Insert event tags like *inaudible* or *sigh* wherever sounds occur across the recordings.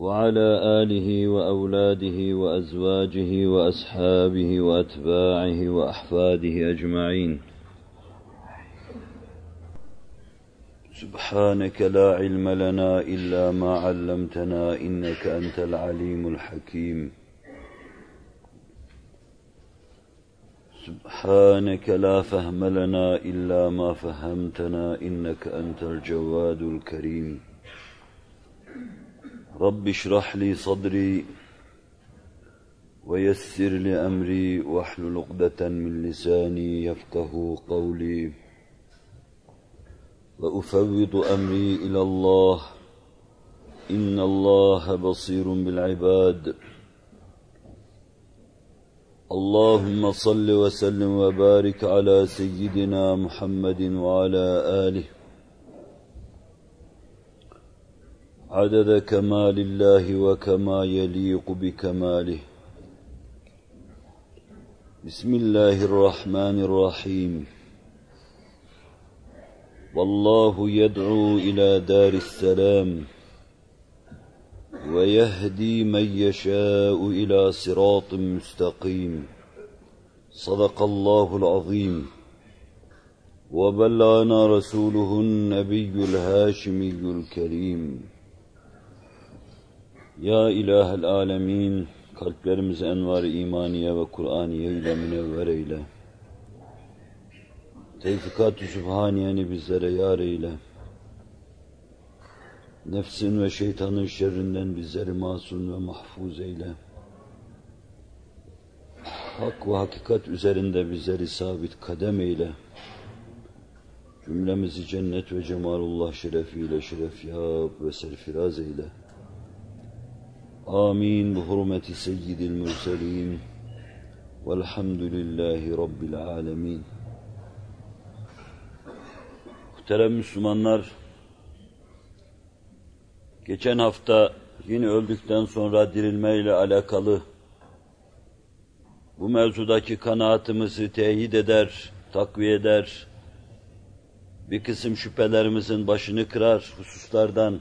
وعلى آله وأولاده وأزواجه وأصحابه وأتباعه وأحفاده أجمعين. سبحانك لا علم لنا إلا ما علمتنا إنك أنت العليم الحكيم. سبحانك لا فهم لنا إلا ما فهمتنا إنك أنت الجواد الكريم. رب اشرح لي صدري ويسر لي أمري واحلل عقدة من لساني يفقه قولي. وأفوض أمري إلى الله. إن الله بصير بالعباد. اللهم صل وسلم وبارك على سيدنا محمد وعلى آله. عدد كمال الله وكما يليق بكماله. بسم الله الرحمن الرحيم. والله يدعو إلى دار السلام ويهدي من يشاء إلى صراط مستقيم. صدق الله العظيم. وبلغنا رسوله النبي الهاشمي الكريم. Ya İlahel Alemin, kalplerimizi envar-ı imaniye ve Kur'aniye ile münevver eyle. Tevfikat-ı Sübhaniyeni bizlere yar eyle. Nefsin ve şeytanın şerrinden bizleri masum ve mahfuz eyle. Hak ve hakikat üzerinde bizleri sabit kadem eyle. Cümlemizi cennet ve cemalullah şerefiyle şerefyab ve serfiraz eyle. آمين بحرمة سيد المرسلين والحمد لله رب العالمين Muhterem Müslümanlar, geçen hafta yine öldükten sonra dirilmeyle alakalı bu mevzudaki kanaatimizi teyit eder, takviye eder, bir kısım şüphelerimizin başını kırar hususlardan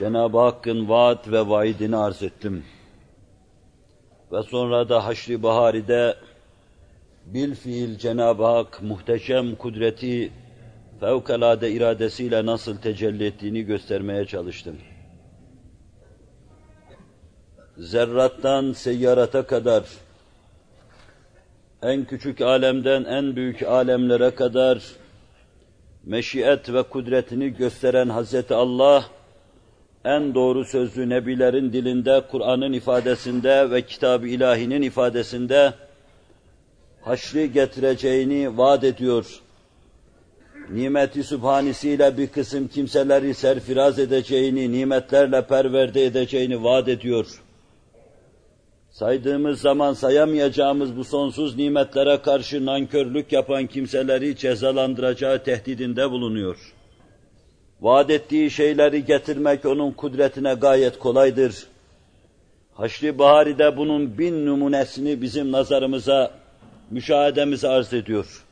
Cenab-ı Hakk'ın vaat ve vaidini arz ettim. Ve sonra da Haşr-ı Bahari'de bil fiil Cenab-ı Hak muhteşem kudreti fevkalade iradesiyle nasıl tecelli ettiğini göstermeye çalıştım. Zerrattan seyyarata kadar, en küçük alemden en büyük alemlere kadar meşiyet ve kudretini gösteren Hazreti Allah, en doğru sözlü nebilerin dilinde, Kur'an'ın ifadesinde ve kitab-ı ilahinin ifadesinde haşri getireceğini vaat ediyor. Nimeti sübhanisiyle bir kısım kimseleri serfiraz edeceğini, nimetlerle perverde edeceğini vaat ediyor. Saydığımız zaman sayamayacağımız bu sonsuz nimetlere karşı nankörlük yapan kimseleri cezalandıracağı tehdidinde bulunuyor. Vaat ettiği şeyleri getirmek onun kudretine gayet kolaydır. Haşri Bahari'de bunun bin numunesini bizim nazarımıza, müşahedemize arz ediyor.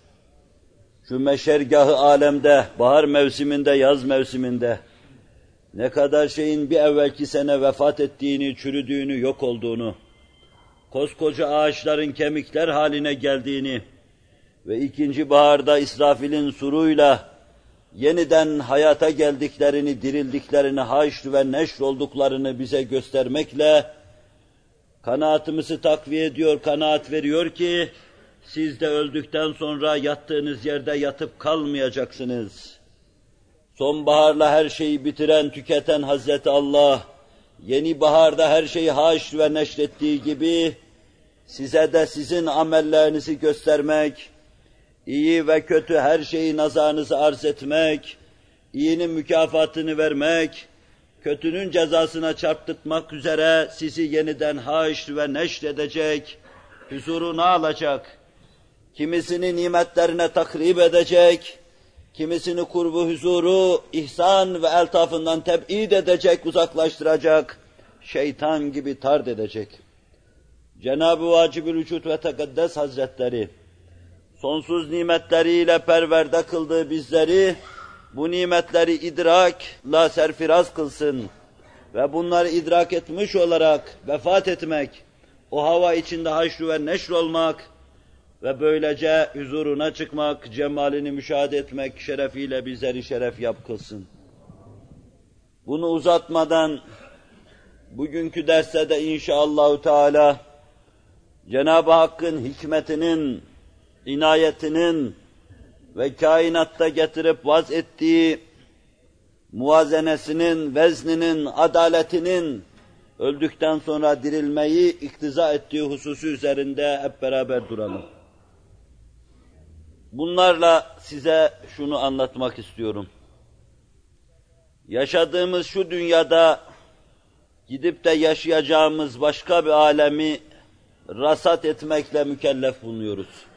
Şu meşergahı alemde, bahar mevsiminde, yaz mevsiminde, ne kadar şeyin bir evvelki sene vefat ettiğini, çürüdüğünü, yok olduğunu, koskoca ağaçların kemikler haline geldiğini ve ikinci baharda İsrafil'in suruyla yeniden hayata geldiklerini, dirildiklerini, haşr ve neşr olduklarını bize göstermekle kanaatimizi takviye ediyor, kanaat veriyor ki siz de öldükten sonra yattığınız yerde yatıp kalmayacaksınız. Sonbaharla her şeyi bitiren, tüketen Hazreti Allah, yeni baharda her şeyi haşr ve neşrettiği gibi size de sizin amellerinizi göstermek, iyi ve kötü her şeyi nazarınıza arz etmek, iyinin mükafatını vermek, kötünün cezasına çarptırmak üzere sizi yeniden haşr ve neşr edecek, huzuruna alacak, kimisini nimetlerine takrib edecek, kimisini kurbu huzuru, ihsan ve eltafından teb'id edecek, uzaklaştıracak, şeytan gibi tard edecek. Cenab-ı Vacib-ül Vücud ve Tekaddes Hazretleri, sonsuz nimetleriyle perverde kıldığı bizleri, bu nimetleri idrakla serfiraz kılsın ve bunları idrak etmiş olarak vefat etmek, o hava içinde haşru ve neşr olmak ve böylece huzuruna çıkmak, cemalini müşahede etmek şerefiyle bizleri şeref yap kılsın. Bunu uzatmadan bugünkü derste de inşallahü teala Cenab-ı Hakk'ın hikmetinin, inayetinin ve kainatta getirip vaz ettiği muvazenesinin, vezninin, adaletinin öldükten sonra dirilmeyi iktiza ettiği hususu üzerinde hep beraber duralım. Bunlarla size şunu anlatmak istiyorum. Yaşadığımız şu dünyada gidip de yaşayacağımız başka bir alemi rasat etmekle mükellef bulunuyoruz.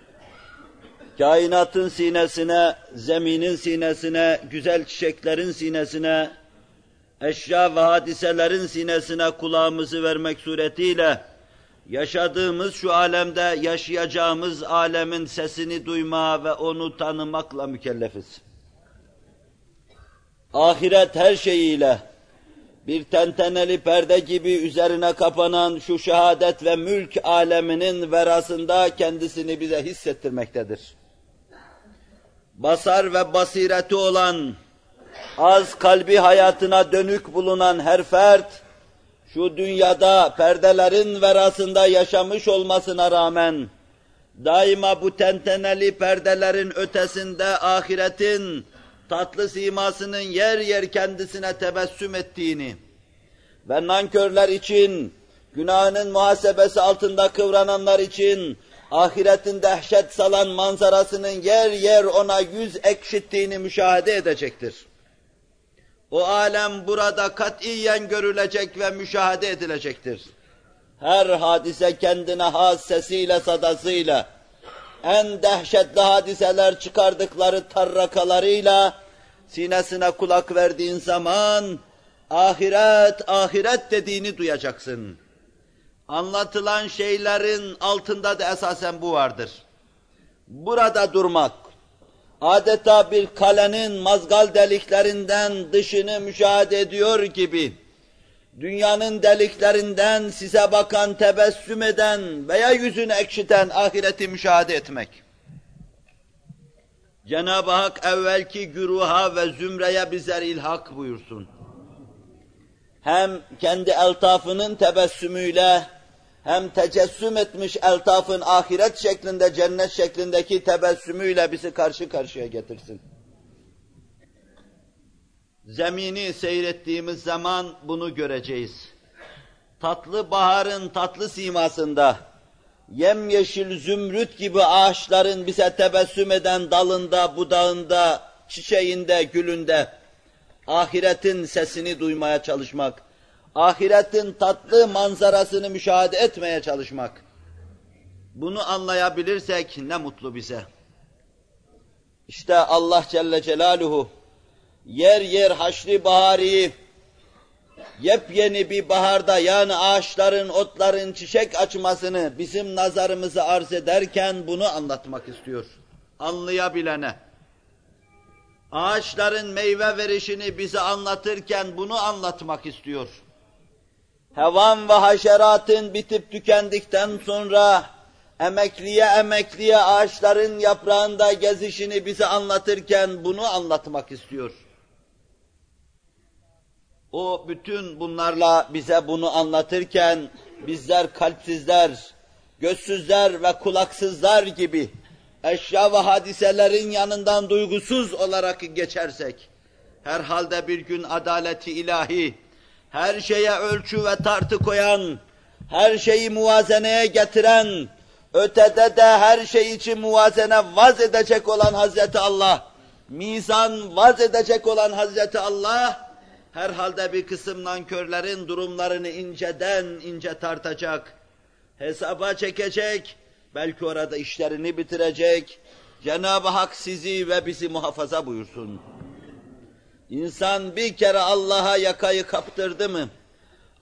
Kainatın sinesine, zeminin sinesine, güzel çiçeklerin sinesine, eşya ve hadiselerin sinesine kulağımızı vermek suretiyle, yaşadığımız şu alemde yaşayacağımız alemin sesini duyma ve onu tanımakla mükellefiz. Ahiret her şeyiyle, bir tenteneli perde gibi üzerine kapanan şu şehadet ve mülk aleminin verasında kendisini bize hissettirmektedir. Basar ve basireti olan, az kalbi hayatına dönük bulunan her fert, şu dünyada perdelerin verasında yaşamış olmasına rağmen, daima bu tenteneli perdelerin ötesinde ahiretin, tatlı simasının yer yer kendisine tebessüm ettiğini ve nankörler için, günahının muhasebesi altında kıvrananlar için, ahiretin dehşet salan manzarasının yer yer ona yüz ekşittiğini müşahede edecektir. O alem burada katiyen görülecek ve müşahede edilecektir. Her hadise kendine has sesiyle, sadasıyla, en dehşetli hadiseler çıkardıkları tarrakalarıyla sinesine kulak verdiğin zaman ahiret, ahiret dediğini duyacaksın. Anlatılan şeylerin altında da esasen bu vardır. Burada durmak, adeta bir kalenin mazgal deliklerinden dışını müşahede ediyor gibi, dünyanın deliklerinden size bakan, tebessüm eden veya yüzünü ekşiten ahireti müşahede etmek. Cenab-ı Hak evvelki güruha ve zümreye bizer ilhak buyursun. Hem kendi eltafının tebessümüyle, hem tecessüm etmiş eltafın ahiret şeklinde, cennet şeklindeki tebessümüyle bizi karşı karşıya getirsin. Zemini seyrettiğimiz zaman bunu göreceğiz. Tatlı baharın tatlı simasında, yemyeşil zümrüt gibi ağaçların bize tebessüm eden dalında, budağında, çiçeğinde, gülünde, ahiretin sesini duymaya çalışmak, ahiretin tatlı manzarasını müşahede etmeye çalışmak. Bunu anlayabilirsek ne mutlu bize. İşte Allah Celle Celaluhu yer yer haşri bahari yepyeni bir baharda yani ağaçların, otların çiçek açmasını bizim nazarımızı arz ederken bunu anlatmak istiyor. Anlayabilene. Ağaçların meyve verişini bize anlatırken bunu anlatmak istiyor. Hevan ve haşeratın bitip tükendikten sonra emekliye emekliye ağaçların yaprağında gezişini bize anlatırken bunu anlatmak istiyor. O bütün bunlarla bize bunu anlatırken bizler kalpsizler, gözsüzler ve kulaksızlar gibi eşya ve hadiselerin yanından duygusuz olarak geçersek, herhalde bir gün adaleti ilahi, her şeye ölçü ve tartı koyan, her şeyi muvazeneye getiren, ötede de her şey için muvazene vaz edecek olan Hazreti Allah, mizan vaz edecek olan Hazreti Allah, herhalde bir kısım nankörlerin durumlarını inceden ince tartacak, hesaba çekecek, belki orada işlerini bitirecek. Cenab-ı Hak sizi ve bizi muhafaza buyursun. İnsan bir kere Allah'a yakayı kaptırdı mı,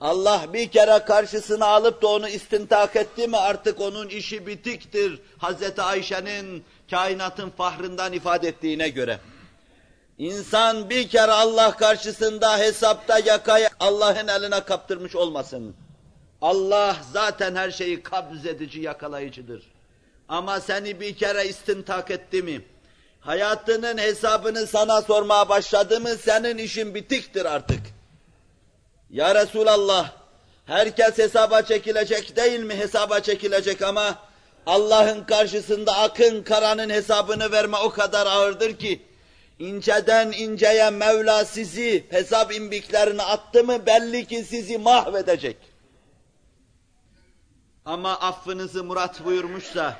Allah bir kere karşısına alıp da onu istintak etti mi artık onun işi bitiktir. Hazreti Ayşe'nin kainatın fahrından ifade ettiğine göre. İnsan bir kere Allah karşısında hesapta yakayı Allah'ın eline kaptırmış olmasın. Allah zaten her şeyi kabz edici, yakalayıcıdır. Ama seni bir kere istintak etti mi, hayatının hesabını sana sormaya başladı senin işin bitiktir artık. Ya Resulallah, herkes hesaba çekilecek değil mi? Hesaba çekilecek ama Allah'ın karşısında akın karanın hesabını verme o kadar ağırdır ki, inceden inceye Mevla sizi hesap imbiklerine attı mı belli ki sizi mahvedecek. Ama affınızı murat buyurmuşsa,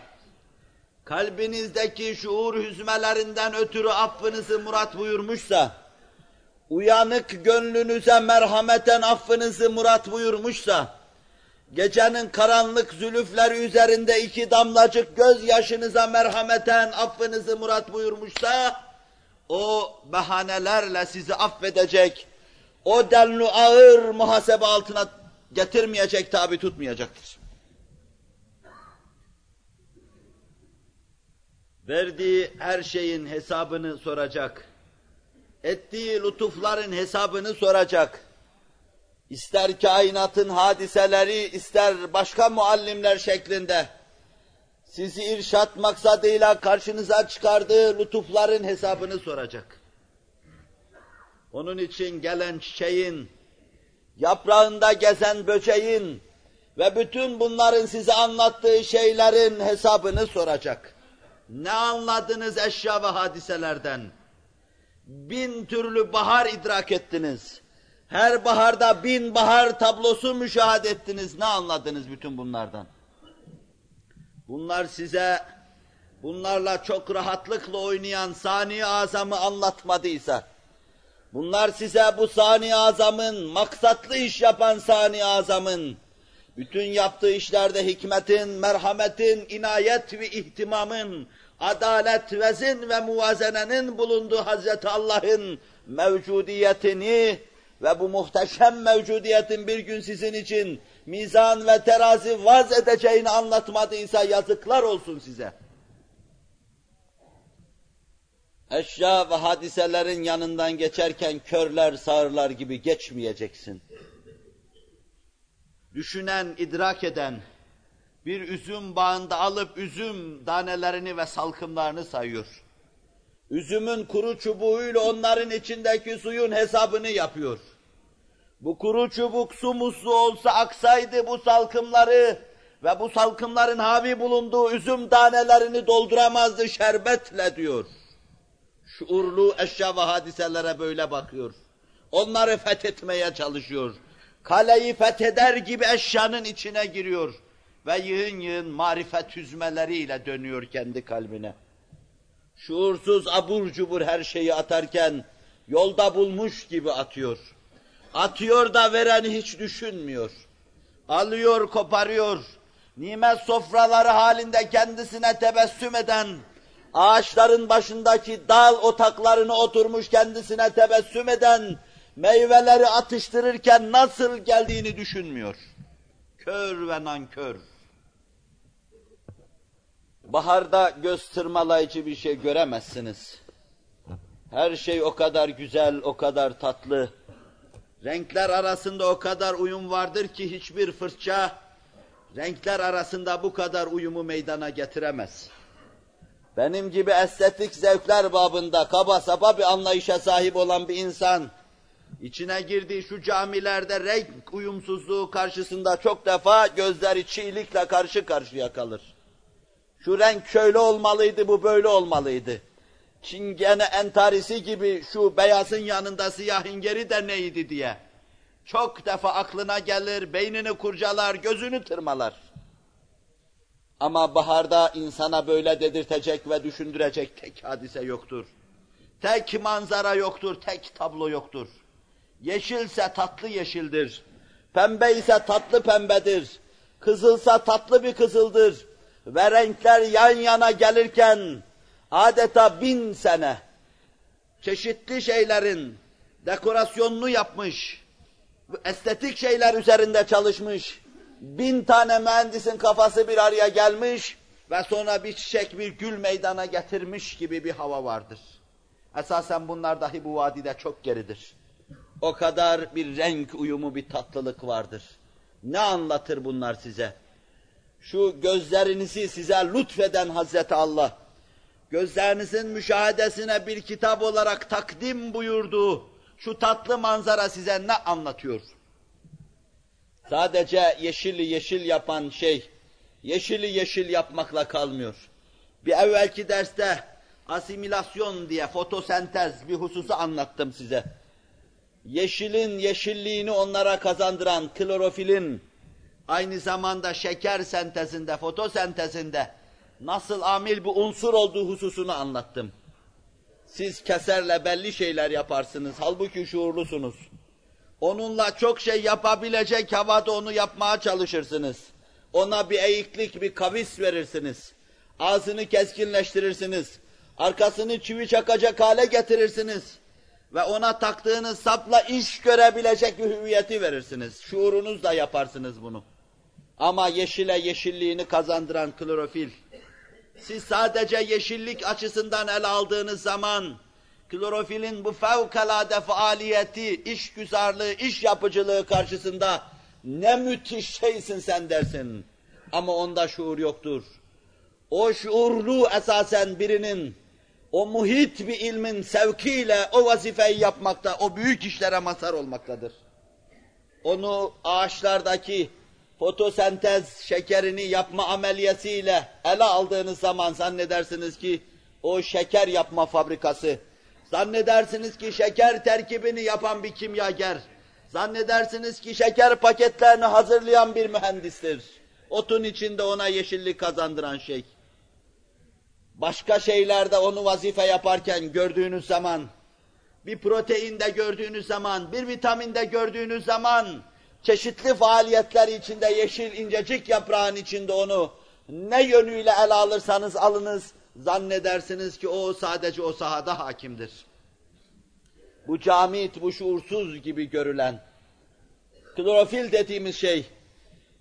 kalbinizdeki şuur hüzmelerinden ötürü affınızı murat buyurmuşsa, uyanık gönlünüze merhameten affınızı murat buyurmuşsa, gecenin karanlık zülüfleri üzerinde iki damlacık gözyaşınıza merhameten affınızı murat buyurmuşsa, o bahanelerle sizi affedecek, o denli ağır muhasebe altına getirmeyecek, tabi tutmayacaktır. Verdiği her şeyin hesabını soracak ettiği lütufların hesabını soracak. İster kainatın hadiseleri, ister başka muallimler şeklinde sizi irşat maksadıyla karşınıza çıkardığı lütufların hesabını soracak. Onun için gelen çiçeğin, yaprağında gezen böceğin ve bütün bunların size anlattığı şeylerin hesabını soracak. Ne anladınız eşya ve hadiselerden? bin türlü bahar idrak ettiniz. Her baharda bin bahar tablosu müşahede ettiniz. Ne anladınız bütün bunlardan? Bunlar size bunlarla çok rahatlıkla oynayan sani azamı anlatmadıysa, bunlar size bu sani azamın, maksatlı iş yapan sani azamın, bütün yaptığı işlerde hikmetin, merhametin, inayet ve ihtimamın, adalet, vezin ve muvazenenin bulunduğu Hazreti Allah'ın mevcudiyetini ve bu muhteşem mevcudiyetin bir gün sizin için mizan ve terazi vaz edeceğini anlatmadıysa yazıklar olsun size. Eşya ve hadiselerin yanından geçerken körler, sağırlar gibi geçmeyeceksin. Düşünen, idrak eden, bir üzüm bağında alıp üzüm tanelerini ve salkımlarını sayıyor. Üzümün kuru çubuğuyla onların içindeki suyun hesabını yapıyor. Bu kuru çubuk su muslu olsa aksaydı bu salkımları ve bu salkımların havi bulunduğu üzüm tanelerini dolduramazdı şerbetle diyor. Şuurlu eşya ve hadiselere böyle bakıyor. Onları fethetmeye çalışıyor. Kaleyi fetheder gibi eşyanın içine giriyor ve yığın yığın marifet hüzmeleriyle dönüyor kendi kalbine. Şuursuz abur cubur her şeyi atarken yolda bulmuş gibi atıyor. Atıyor da vereni hiç düşünmüyor. Alıyor, koparıyor. Nimet sofraları halinde kendisine tebessüm eden, ağaçların başındaki dal otaklarını oturmuş kendisine tebessüm eden, meyveleri atıştırırken nasıl geldiğini düşünmüyor. Kör ve nankör. Baharda göz tırmalayıcı bir şey göremezsiniz. Her şey o kadar güzel, o kadar tatlı. Renkler arasında o kadar uyum vardır ki hiçbir fırça renkler arasında bu kadar uyumu meydana getiremez. Benim gibi estetik zevkler babında kaba saba bir anlayışa sahip olan bir insan, içine girdiği şu camilerde renk uyumsuzluğu karşısında çok defa gözleri çiğlikle karşı karşıya kalır. Şu renk şöyle olmalıydı, bu böyle olmalıydı. Çingene entarisi gibi şu beyazın yanında siyahın geri de neydi diye. Çok defa aklına gelir, beynini kurcalar, gözünü tırmalar. Ama baharda insana böyle dedirtecek ve düşündürecek tek hadise yoktur. Tek manzara yoktur, tek tablo yoktur. Yeşilse tatlı yeşildir. Pembe ise tatlı pembedir. Kızılsa tatlı bir kızıldır. Ve renkler yan yana gelirken adeta bin sene çeşitli şeylerin dekorasyonunu yapmış, estetik şeyler üzerinde çalışmış, bin tane mühendisin kafası bir araya gelmiş ve sonra bir çiçek, bir gül meydana getirmiş gibi bir hava vardır. Esasen bunlar dahi bu vadide çok geridir. O kadar bir renk uyumu, bir tatlılık vardır. Ne anlatır bunlar size? Şu gözlerinizi size lütfeden Hazreti Allah, gözlerinizin müşahedesine bir kitap olarak takdim buyurduğu şu tatlı manzara size ne anlatıyor? Sadece yeşili yeşil yapan şey, yeşili yeşil yapmakla kalmıyor. Bir evvelki derste asimilasyon diye fotosentez bir hususu anlattım size. Yeşilin yeşilliğini onlara kazandıran klorofilin aynı zamanda şeker sentezinde, fotosentezinde nasıl amil bir unsur olduğu hususunu anlattım. Siz keserle belli şeyler yaparsınız, halbuki şuurlusunuz. Onunla çok şey yapabilecek havada onu yapmaya çalışırsınız. Ona bir eğiklik, bir kavis verirsiniz. Ağzını keskinleştirirsiniz. Arkasını çivi çakacak hale getirirsiniz. Ve ona taktığınız sapla iş görebilecek bir hüviyeti verirsiniz. Şuurunuzla yaparsınız bunu. Ama yeşile yeşilliğini kazandıran klorofil, siz sadece yeşillik açısından ele aldığınız zaman, klorofilin bu fevkalade faaliyeti, iş güzarlığı, iş yapıcılığı karşısında ne müthiş şeysin sen dersin. Ama onda şuur yoktur. O şuurlu esasen birinin, o muhit bir ilmin sevkiyle o vazifeyi yapmakta, o büyük işlere mazhar olmaktadır. Onu ağaçlardaki fotosentez şekerini yapma ameliyesiyle ele aldığınız zaman zannedersiniz ki o şeker yapma fabrikası, zannedersiniz ki şeker terkibini yapan bir kimyager, zannedersiniz ki şeker paketlerini hazırlayan bir mühendistir. Otun içinde ona yeşillik kazandıran şey. Başka şeylerde onu vazife yaparken gördüğünüz zaman, bir proteinde gördüğünüz zaman, bir vitaminde gördüğünüz zaman, çeşitli faaliyetler içinde yeşil incecik yaprağın içinde onu ne yönüyle ele alırsanız alınız, zannedersiniz ki o sadece o sahada hakimdir. Bu camit, bu şuursuz gibi görülen, klorofil dediğimiz şey,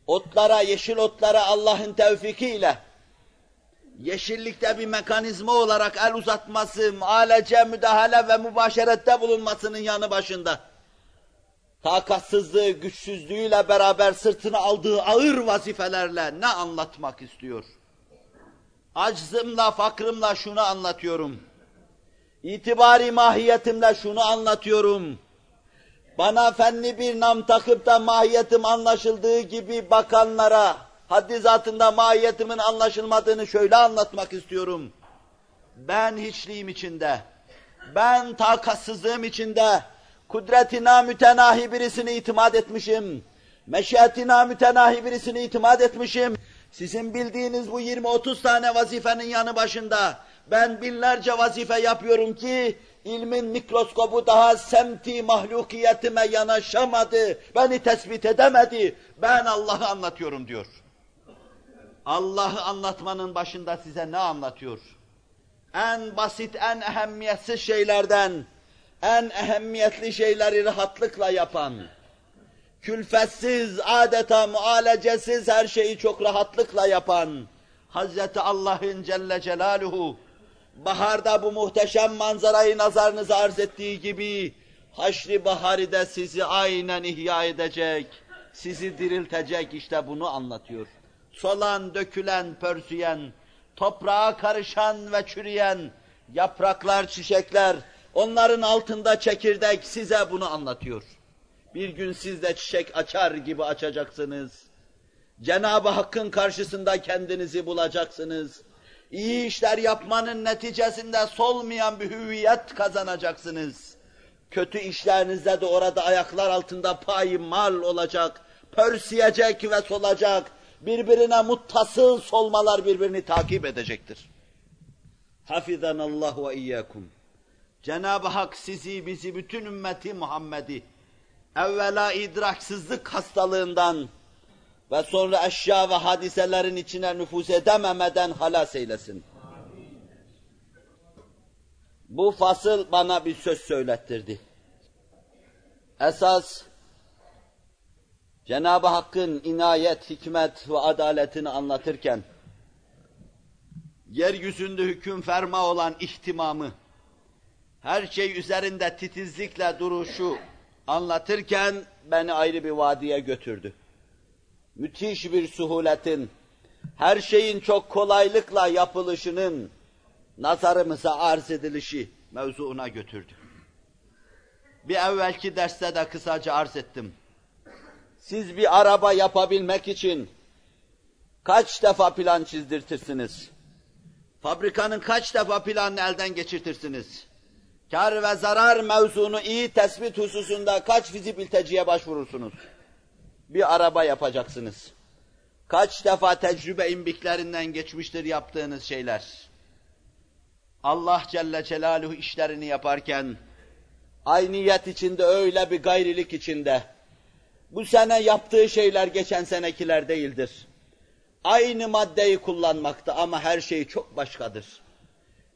otlara, yeşil otlara Allah'ın tevfikiyle, yeşillikte bir mekanizma olarak el uzatması, mualece, müdahale ve mübaşerette bulunmasının yanı başında, takatsızlığı, güçsüzlüğüyle beraber sırtına aldığı ağır vazifelerle ne anlatmak istiyor? Aczımla, fakrımla şunu anlatıyorum. İtibari mahiyetimle şunu anlatıyorum. Bana fenli bir nam takıp da mahiyetim anlaşıldığı gibi bakanlara, haddi zatında mahiyetimin anlaşılmadığını şöyle anlatmak istiyorum. Ben hiçliğim içinde, ben takatsızlığım içinde, kudretina mütenahi birisini itimat etmişim. Meşiyetina mütenahi birisini itimat etmişim. Sizin bildiğiniz bu 20-30 tane vazifenin yanı başında ben binlerce vazife yapıyorum ki ilmin mikroskobu daha semti mahlukiyetime yanaşamadı, beni tespit edemedi. Ben Allah'ı anlatıyorum diyor. Allah'ı anlatmanın başında size ne anlatıyor? En basit, en ehemmiyetsiz şeylerden, en ehemmiyetli şeyleri rahatlıkla yapan, külfetsiz, adeta mualecesiz her şeyi çok rahatlıkla yapan, Hazreti Allah'ın Celle Celaluhu, baharda bu muhteşem manzarayı nazarınıza arz ettiği gibi, haşri baharide sizi aynen ihya edecek, sizi diriltecek işte bunu anlatıyor. Solan, dökülen, pörsüyen, toprağa karışan ve çürüyen, yapraklar, çiçekler, Onların altında çekirdek size bunu anlatıyor. Bir gün siz de çiçek açar gibi açacaksınız. Cenab-ı Hakk'ın karşısında kendinizi bulacaksınız. İyi işler yapmanın neticesinde solmayan bir hüviyet kazanacaksınız. Kötü işlerinizde de orada ayaklar altında payı mal olacak, pörsüyecek ve solacak, birbirine muttasıl solmalar birbirini takip edecektir. Hafizanallah ve iyyakum. Cenab-ı Hak sizi, bizi, bütün ümmeti Muhammed'i evvela idraksızlık hastalığından, ve sonra eşya ve hadiselerin içine nüfuz edememeden halas eylesin. Bu fasıl bana bir söz söylettirdi. Esas Cenab-ı Hakk'ın inayet, hikmet ve adaletini anlatırken yeryüzünde hüküm ferma olan ihtimamı, her şey üzerinde titizlikle duruşu anlatırken beni ayrı bir vadiye götürdü. Müthiş bir suhuletin, her şeyin çok kolaylıkla yapılışının nazarımıza arz edilişi mevzuuna götürdü. Bir evvelki derste de kısaca arz ettim. Siz bir araba yapabilmek için kaç defa plan çizdirtirsiniz? Fabrikanın kaç defa planını elden geçirtirsiniz? Kar ve zarar mevzunu iyi tespit hususunda kaç fizibiliteciye başvurursunuz? Bir araba yapacaksınız. Kaç defa tecrübe imbiklerinden geçmiştir yaptığınız şeyler? Allah Celle Celaluhu işlerini yaparken, ayniyet içinde öyle bir gayrilik içinde, bu sene yaptığı şeyler geçen senekiler değildir. Aynı maddeyi kullanmakta ama her şey çok başkadır.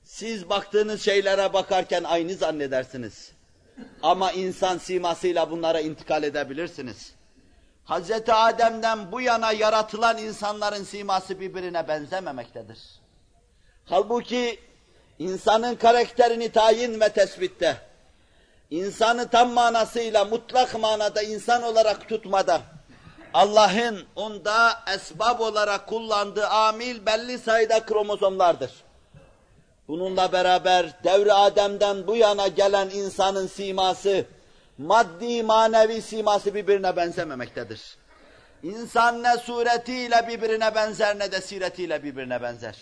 Siz baktığınız şeylere bakarken aynı zannedersiniz. Ama insan simasıyla bunlara intikal edebilirsiniz. Hz. Adem'den bu yana yaratılan insanların siması birbirine benzememektedir. Halbuki insanın karakterini tayin ve tespitte, insanı tam manasıyla, mutlak manada insan olarak tutmada, Allah'ın onda esbab olarak kullandığı amil belli sayıda kromozomlardır. Bununla beraber devri Adem'den bu yana gelen insanın siması, maddi manevi siması birbirine benzememektedir. İnsan ne suretiyle birbirine benzer ne de siretiyle birbirine benzer.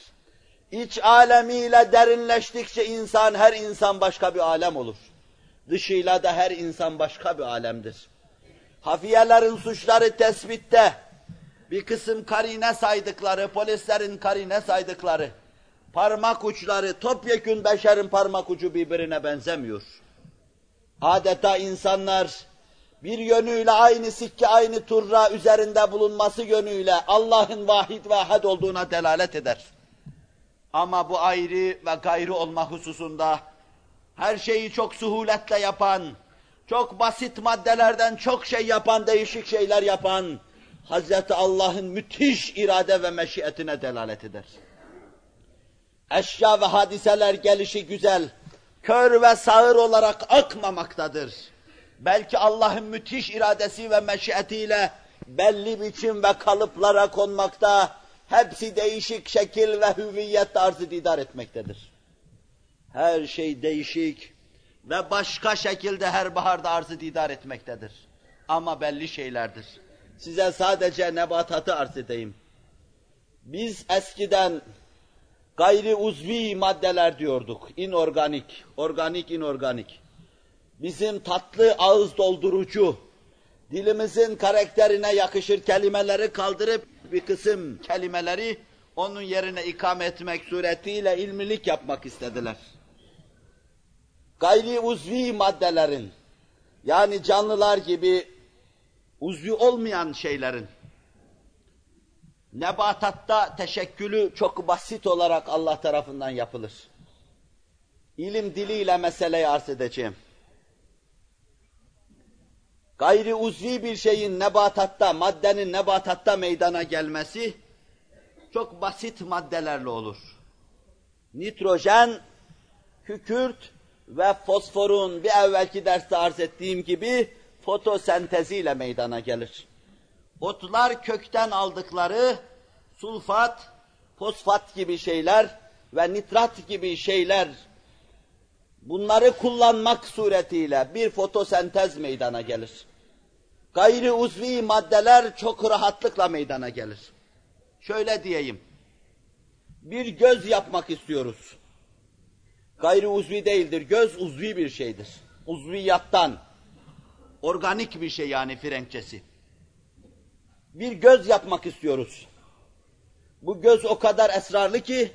İç alemiyle derinleştikçe insan, her insan başka bir alem olur. Dışıyla da her insan başka bir alemdir. Hafiyelerin suçları tespitte, bir kısım karine saydıkları, polislerin karine saydıkları, parmak uçları, topyekün beşerin parmak ucu birbirine benzemiyor. Adeta insanlar bir yönüyle aynı sikke, aynı turra üzerinde bulunması yönüyle Allah'ın vahid ve ahad olduğuna delalet eder. Ama bu ayrı ve gayrı olma hususunda her şeyi çok suhuletle yapan, çok basit maddelerden çok şey yapan, değişik şeyler yapan Hazreti Allah'ın müthiş irade ve meşiyetine delalet eder. Eşya ve hadiseler gelişi güzel, kör ve sağır olarak akmamaktadır. Belki Allah'ın müthiş iradesi ve meşiyetiyle belli biçim ve kalıplara konmakta, hepsi değişik şekil ve hüviyet tarzı didar etmektedir. Her şey değişik ve başka şekilde her baharda arzı didar etmektedir. Ama belli şeylerdir. Size sadece nebatatı arz edeyim. Biz eskiden gayri uzvi maddeler diyorduk. İnorganik, organik, inorganik. Bizim tatlı ağız doldurucu, dilimizin karakterine yakışır kelimeleri kaldırıp bir kısım kelimeleri onun yerine ikame etmek suretiyle ilmilik yapmak istediler. Gayri uzvi maddelerin, yani canlılar gibi uzvi olmayan şeylerin, nebatatta teşekkülü çok basit olarak Allah tarafından yapılır. İlim diliyle meseleyi arz edeceğim. Gayri uzvi bir şeyin nebatatta, maddenin nebatatta meydana gelmesi çok basit maddelerle olur. Nitrojen, kükürt ve fosforun bir evvelki derste arz ettiğim gibi fotosenteziyle meydana gelir. Otlar kökten aldıkları sulfat, fosfat gibi şeyler ve nitrat gibi şeyler bunları kullanmak suretiyle bir fotosentez meydana gelir. Gayri uzvi maddeler çok rahatlıkla meydana gelir. Şöyle diyeyim, bir göz yapmak istiyoruz. Gayri uzvi değildir, göz uzvi bir şeydir. Uzviyattan, organik bir şey yani Frenkçesi bir göz yapmak istiyoruz. Bu göz o kadar esrarlı ki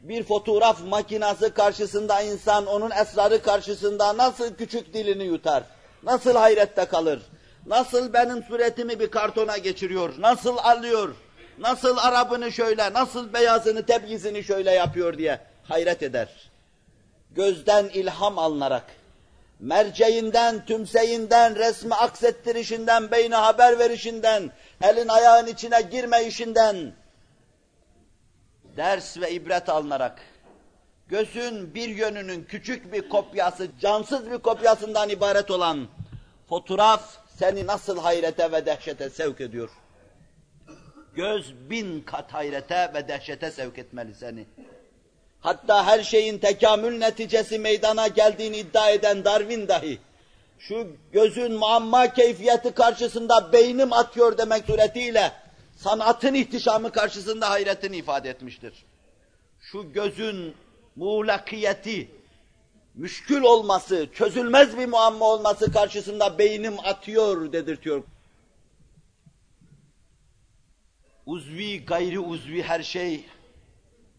bir fotoğraf makinası karşısında insan onun esrarı karşısında nasıl küçük dilini yutar, nasıl hayrette kalır, Nasıl benim suretimi bir kartona geçiriyor, nasıl alıyor, nasıl Arabını şöyle, nasıl beyazını, tebyizini şöyle yapıyor diye hayret eder. Gözden ilham alınarak, merceğinden, tümseyinden, resmi aksettirişinden, beyne haber verişinden, elin ayağın içine girmeyişinden, ders ve ibret alınarak, gözün bir yönünün küçük bir kopyası, cansız bir kopyasından ibaret olan fotoğraf seni nasıl hayrete ve dehşete sevk ediyor? Göz bin kat hayrete ve dehşete sevk etmeli seni. Hatta her şeyin tekamül neticesi meydana geldiğini iddia eden Darwin dahi, şu gözün muamma keyfiyeti karşısında beynim atıyor demek suretiyle, sanatın ihtişamı karşısında hayretini ifade etmiştir. Şu gözün muğlakiyeti, müşkül olması, çözülmez bir muamma olması karşısında beynim atıyor dedirtiyor. Uzvi, gayri uzvi her şey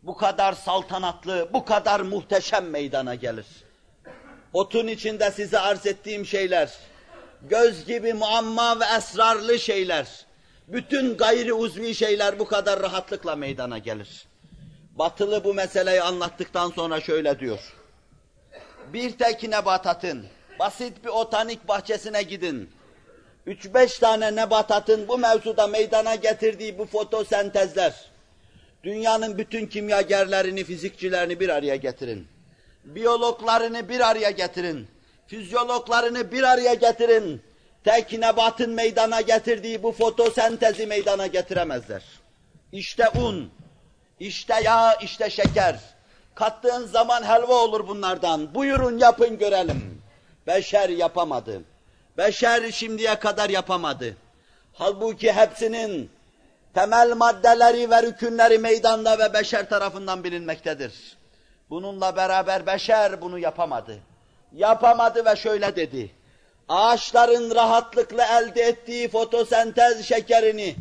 bu kadar saltanatlı, bu kadar muhteşem meydana gelir. Otun içinde size arz ettiğim şeyler, göz gibi muamma ve esrarlı şeyler, bütün gayri uzvi şeyler bu kadar rahatlıkla meydana gelir. Batılı bu meseleyi anlattıktan sonra şöyle diyor. Bir tek nebatatın, basit bir otanik bahçesine gidin. Üç beş tane nebatatın bu mevzuda meydana getirdiği bu fotosentezler, dünyanın bütün kimyagerlerini, fizikçilerini bir araya getirin. Biyologlarını bir araya getirin. Fizyologlarını bir araya getirin. Tek nebatın meydana getirdiği bu fotosentezi meydana getiremezler. İşte un, işte yağ, işte şeker. Kattığın zaman helva olur bunlardan. Buyurun yapın görelim. Beşer yapamadı. Beşer şimdiye kadar yapamadı. Halbuki hepsinin temel maddeleri ve rükünleri meydanda ve beşer tarafından bilinmektedir. Bununla beraber beşer bunu yapamadı. Yapamadı ve şöyle dedi. Ağaçların rahatlıkla elde ettiği fotosentez şekerini,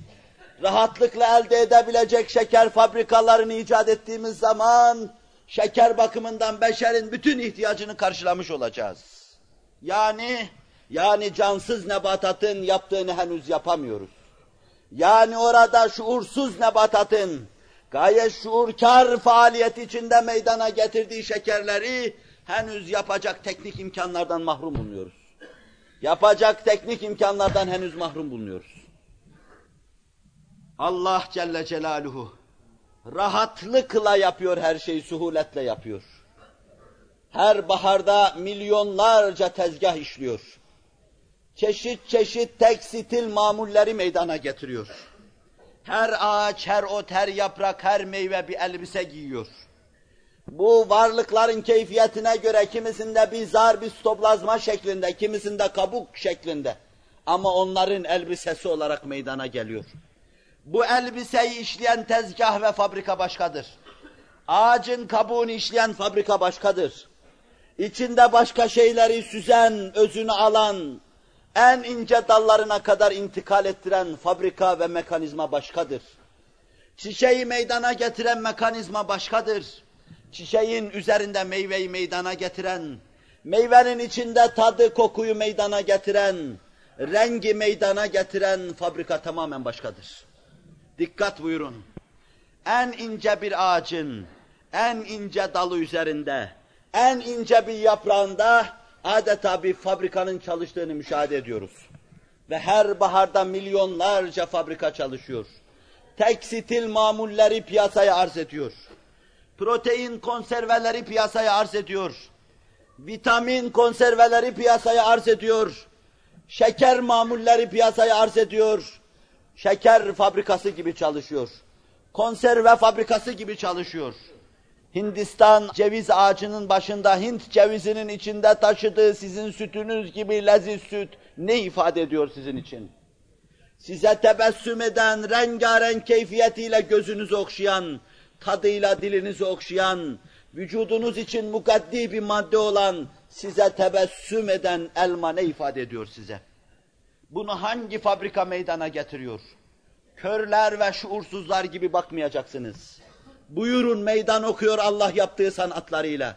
rahatlıkla elde edebilecek şeker fabrikalarını icat ettiğimiz zaman, şeker bakımından beşerin bütün ihtiyacını karşılamış olacağız. Yani, yani cansız nebatatın yaptığını henüz yapamıyoruz. Yani orada şuursuz nebatatın, gayet şuurkar faaliyet içinde meydana getirdiği şekerleri henüz yapacak teknik imkanlardan mahrum bulunuyoruz. Yapacak teknik imkanlardan henüz mahrum bulunuyoruz. Allah Celle Celaluhu rahatlıkla yapıyor her şeyi, suhuletle yapıyor. Her baharda milyonlarca tezgah işliyor. Çeşit çeşit tekstil mamulleri meydana getiriyor. Her ağaç, her ot, her yaprak, her meyve bir elbise giyiyor. Bu varlıkların keyfiyetine göre kimisinde bir zar, bir stoplazma şeklinde, kimisinde kabuk şeklinde. Ama onların elbisesi olarak meydana geliyor. Bu elbiseyi işleyen tezgah ve fabrika başkadır. Ağacın kabuğunu işleyen fabrika başkadır. İçinde başka şeyleri süzen, özünü alan, en ince dallarına kadar intikal ettiren fabrika ve mekanizma başkadır. Çiçeği meydana getiren mekanizma başkadır. Çiçeğin üzerinde meyveyi meydana getiren, meyvenin içinde tadı, kokuyu meydana getiren, rengi meydana getiren fabrika tamamen başkadır. Dikkat buyurun. En ince bir ağacın, en ince dalı üzerinde, en ince bir yaprağında adeta bir fabrikanın çalıştığını müşahede ediyoruz. Ve her baharda milyonlarca fabrika çalışıyor. Tekstil mamulleri piyasaya arz ediyor. Protein konserveleri piyasaya arz ediyor. Vitamin konserveleri piyasaya arz ediyor. Şeker mamulleri piyasaya arz ediyor. Şeker fabrikası gibi çalışıyor. Konserve fabrikası gibi çalışıyor. Hindistan ceviz ağacının başında Hint cevizinin içinde taşıdığı sizin sütünüz gibi leziz süt ne ifade ediyor sizin için? Size tebessüm eden, rengarenk keyfiyetiyle gözünüzü okşayan, tadıyla dilinizi okşayan, vücudunuz için mukaddi bir madde olan, size tebessüm eden elma ne ifade ediyor size? Bunu hangi fabrika meydana getiriyor? Körler ve şuursuzlar gibi bakmayacaksınız. Buyurun meydan okuyor Allah yaptığı sanatlarıyla.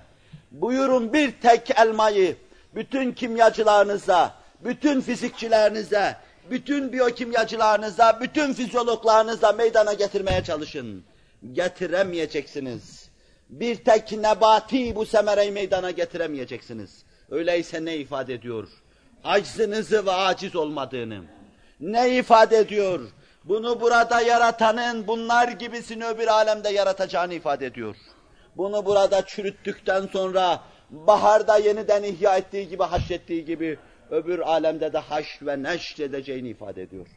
Buyurun bir tek elmayı bütün kimyacılarınızla, bütün fizikçilerinizle, bütün biyokimyacılarınızla, bütün fizyologlarınızla meydana getirmeye çalışın. Getiremeyeceksiniz. Bir tek nebati bu semereyi meydana getiremeyeceksiniz. Öyleyse ne ifade ediyor? Aczınızı ve aciz olmadığını. Ne ifade ediyor? Bunu burada yaratanın bunlar gibisini öbür alemde yaratacağını ifade ediyor. Bunu burada çürüttükten sonra baharda yeniden ihya ettiği gibi, haşrettiği gibi öbür alemde de haş ve neşr edeceğini ifade ediyor.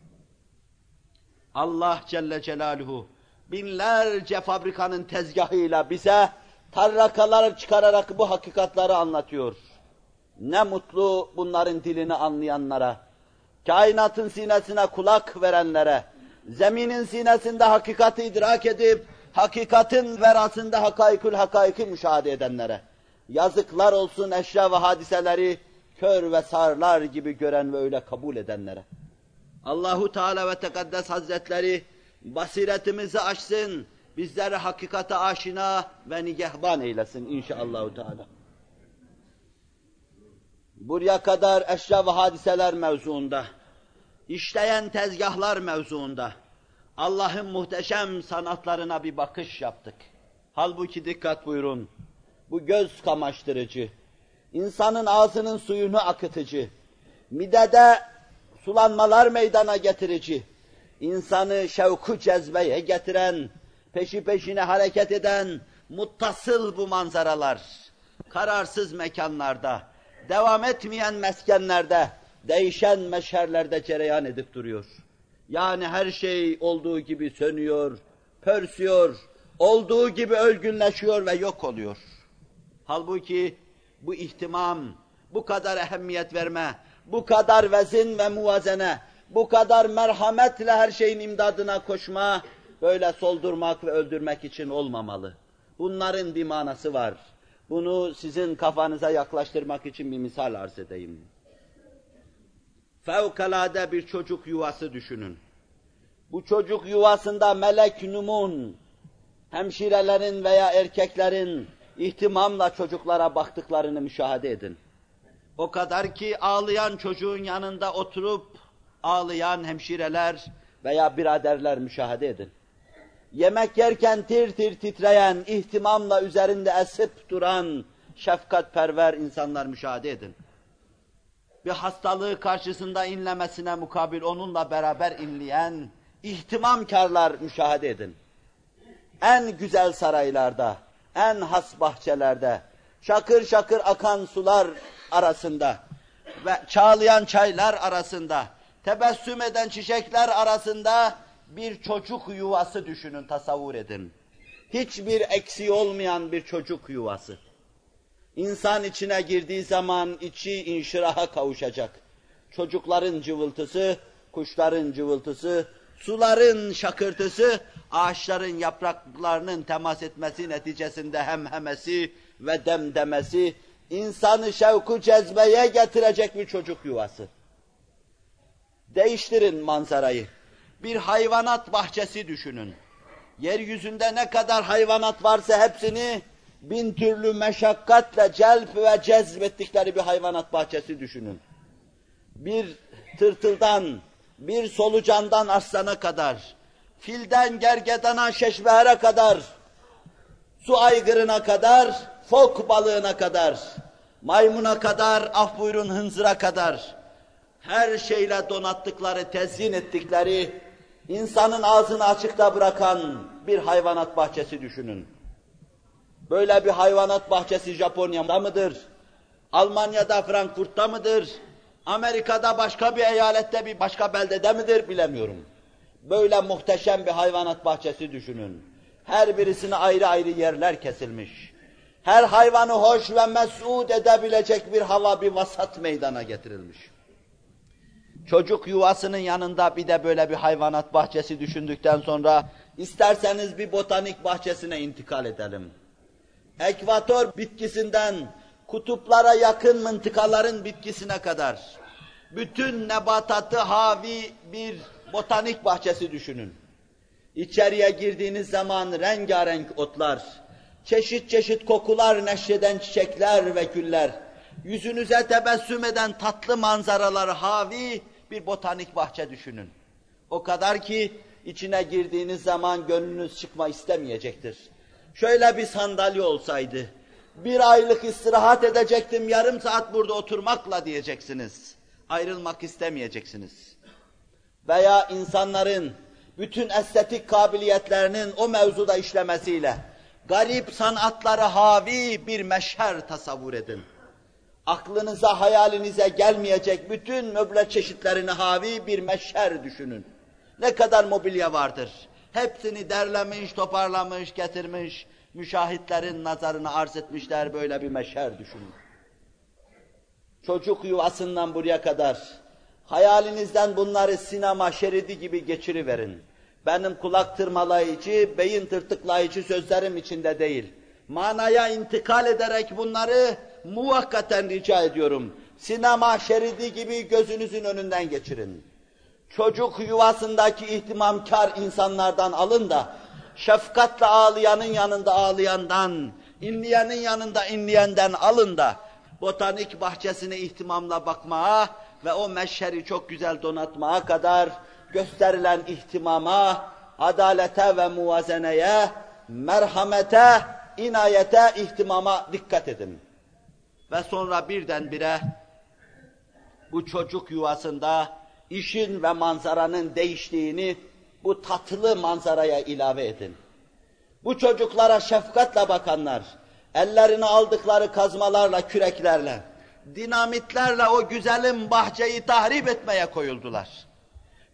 Allah Celle Celaluhu binlerce fabrikanın tezgahıyla bize tarrakalar çıkararak bu hakikatları anlatıyor. Ne mutlu bunların dilini anlayanlara, kainatın sinesine kulak verenlere, zeminin sinesinde hakikati idrak edip, hakikatin verasında hakaikül hakaiki müşahede edenlere. Yazıklar olsun eşya ve hadiseleri kör ve sarlar gibi gören ve öyle kabul edenlere. Allahu Teala ve Tekaddes Hazretleri basiretimizi açsın, bizleri hakikate aşina ve nigehban eylesin inşallahü teala. Buraya kadar eşya ve hadiseler mevzuunda, işleyen tezgahlar mevzuunda, Allah'ın muhteşem sanatlarına bir bakış yaptık. Halbuki dikkat buyurun, bu göz kamaştırıcı, insanın ağzının suyunu akıtıcı, midede sulanmalar meydana getirici, insanı şevku cezbeye getiren, peşi peşine hareket eden, muttasıl bu manzaralar, kararsız mekanlarda, devam etmeyen meskenlerde, değişen meşerlerde cereyan edip duruyor. Yani her şey olduğu gibi sönüyor, pörsüyor, olduğu gibi ölgünleşiyor ve yok oluyor. Halbuki bu ihtimam, bu kadar ehemmiyet verme, bu kadar vezin ve muvazene, bu kadar merhametle her şeyin imdadına koşma, böyle soldurmak ve öldürmek için olmamalı. Bunların bir manası var. Bunu sizin kafanıza yaklaştırmak için bir misal arz edeyim. Fevkalade bir çocuk yuvası düşünün. Bu çocuk yuvasında melek numun, hemşirelerin veya erkeklerin ihtimamla çocuklara baktıklarını müşahede edin. O kadar ki ağlayan çocuğun yanında oturup ağlayan hemşireler veya biraderler müşahede edin. Yemek yerken tir tir titreyen, ihtimamla üzerinde esip duran şefkatperver insanlar müşahede edin. Bir hastalığı karşısında inlemesine mukabil onunla beraber inleyen ihtimamkarlar müşahede edin. En güzel saraylarda, en has bahçelerde, şakır şakır akan sular arasında ve çağlayan çaylar arasında, tebessüm eden çiçekler arasında bir çocuk yuvası düşünün, tasavvur edin. Hiçbir eksiği olmayan bir çocuk yuvası. İnsan içine girdiği zaman içi inşiraha kavuşacak. Çocukların cıvıltısı, kuşların cıvıltısı, suların şakırtısı, ağaçların yapraklarının temas etmesi neticesinde hemhemesi ve demdemesi, insanı şevku cezbeye getirecek bir çocuk yuvası. Değiştirin manzarayı. Bir hayvanat bahçesi düşünün. Yeryüzünde ne kadar hayvanat varsa hepsini bin türlü meşakkatle celp ve cezbettikleri bir hayvanat bahçesi düşünün. Bir tırtıldan, bir solucandan aslana kadar, filden gergedana şeşbehere kadar, su aygırına kadar, fok balığına kadar, maymuna kadar, af buyurun hınzıra kadar, her şeyle donattıkları, tezyin ettikleri, insanın ağzını açıkta bırakan bir hayvanat bahçesi düşünün. Böyle bir hayvanat bahçesi Japonya'da mıdır? Almanya'da, Frankfurt'ta mıdır? Amerika'da başka bir eyalette, bir başka beldede midir bilemiyorum. Böyle muhteşem bir hayvanat bahçesi düşünün. Her birisine ayrı ayrı yerler kesilmiş. Her hayvanı hoş ve mesut edebilecek bir hava, bir vasat meydana getirilmiş. Çocuk yuvasının yanında bir de böyle bir hayvanat bahçesi düşündükten sonra isterseniz bir botanik bahçesine intikal edelim. Ekvator bitkisinden kutuplara yakın mıntıkaların bitkisine kadar bütün nebatatı havi bir botanik bahçesi düşünün. İçeriye girdiğiniz zaman rengarenk otlar, çeşit çeşit kokular neşreden çiçekler ve güller, yüzünüze tebessüm eden tatlı manzaraları havi bir botanik bahçe düşünün. O kadar ki içine girdiğiniz zaman gönlünüz çıkma istemeyecektir. Şöyle bir sandalye olsaydı, bir aylık istirahat edecektim, yarım saat burada oturmakla diyeceksiniz. Ayrılmak istemeyeceksiniz. Veya insanların bütün estetik kabiliyetlerinin o mevzuda işlemesiyle garip sanatları havi bir meşher tasavvur edin. Aklınıza, hayalinize gelmeyecek bütün möble çeşitlerini havi bir meşher düşünün. Ne kadar mobilya vardır. Hepsini derlemiş, toparlamış, getirmiş, müşahitlerin nazarını arz etmişler böyle bir meşher düşünün. Çocuk yuvasından buraya kadar hayalinizden bunları sinema şeridi gibi geçiriverin. Benim kulak tırmalayıcı, beyin tırtıklayıcı sözlerim içinde değil. Manaya intikal ederek bunları muvakkaten rica ediyorum. Sinema şeridi gibi gözünüzün önünden geçirin. Çocuk yuvasındaki ihtimamkar insanlardan alın da, şefkatle ağlayanın yanında ağlayandan, inleyenin yanında inleyenden alın da, botanik bahçesine ihtimamla bakmaya ve o meşheri çok güzel donatmaya kadar gösterilen ihtimama, adalete ve muvazeneye, merhamete, inayete, ihtimama dikkat edin. Ve sonra birdenbire bu çocuk yuvasında işin ve manzaranın değiştiğini bu tatlı manzaraya ilave edin. Bu çocuklara şefkatle bakanlar, ellerini aldıkları kazmalarla, küreklerle, dinamitlerle o güzelim bahçeyi tahrip etmeye koyuldular.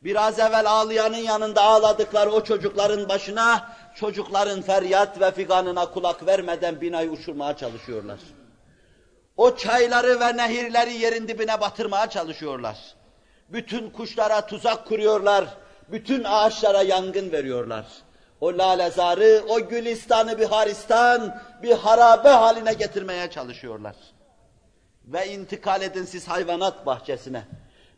Biraz evvel ağlayanın yanında ağladıkları o çocukların başına, çocukların feryat ve figanına kulak vermeden binayı uçurmaya çalışıyorlar. O çayları ve nehirleri yerin dibine batırmaya çalışıyorlar. Bütün kuşlara tuzak kuruyorlar, bütün ağaçlara yangın veriyorlar. O lalezarı, o gülistanı bir haristan, bir harabe haline getirmeye çalışıyorlar. Ve intikal edin siz hayvanat bahçesine.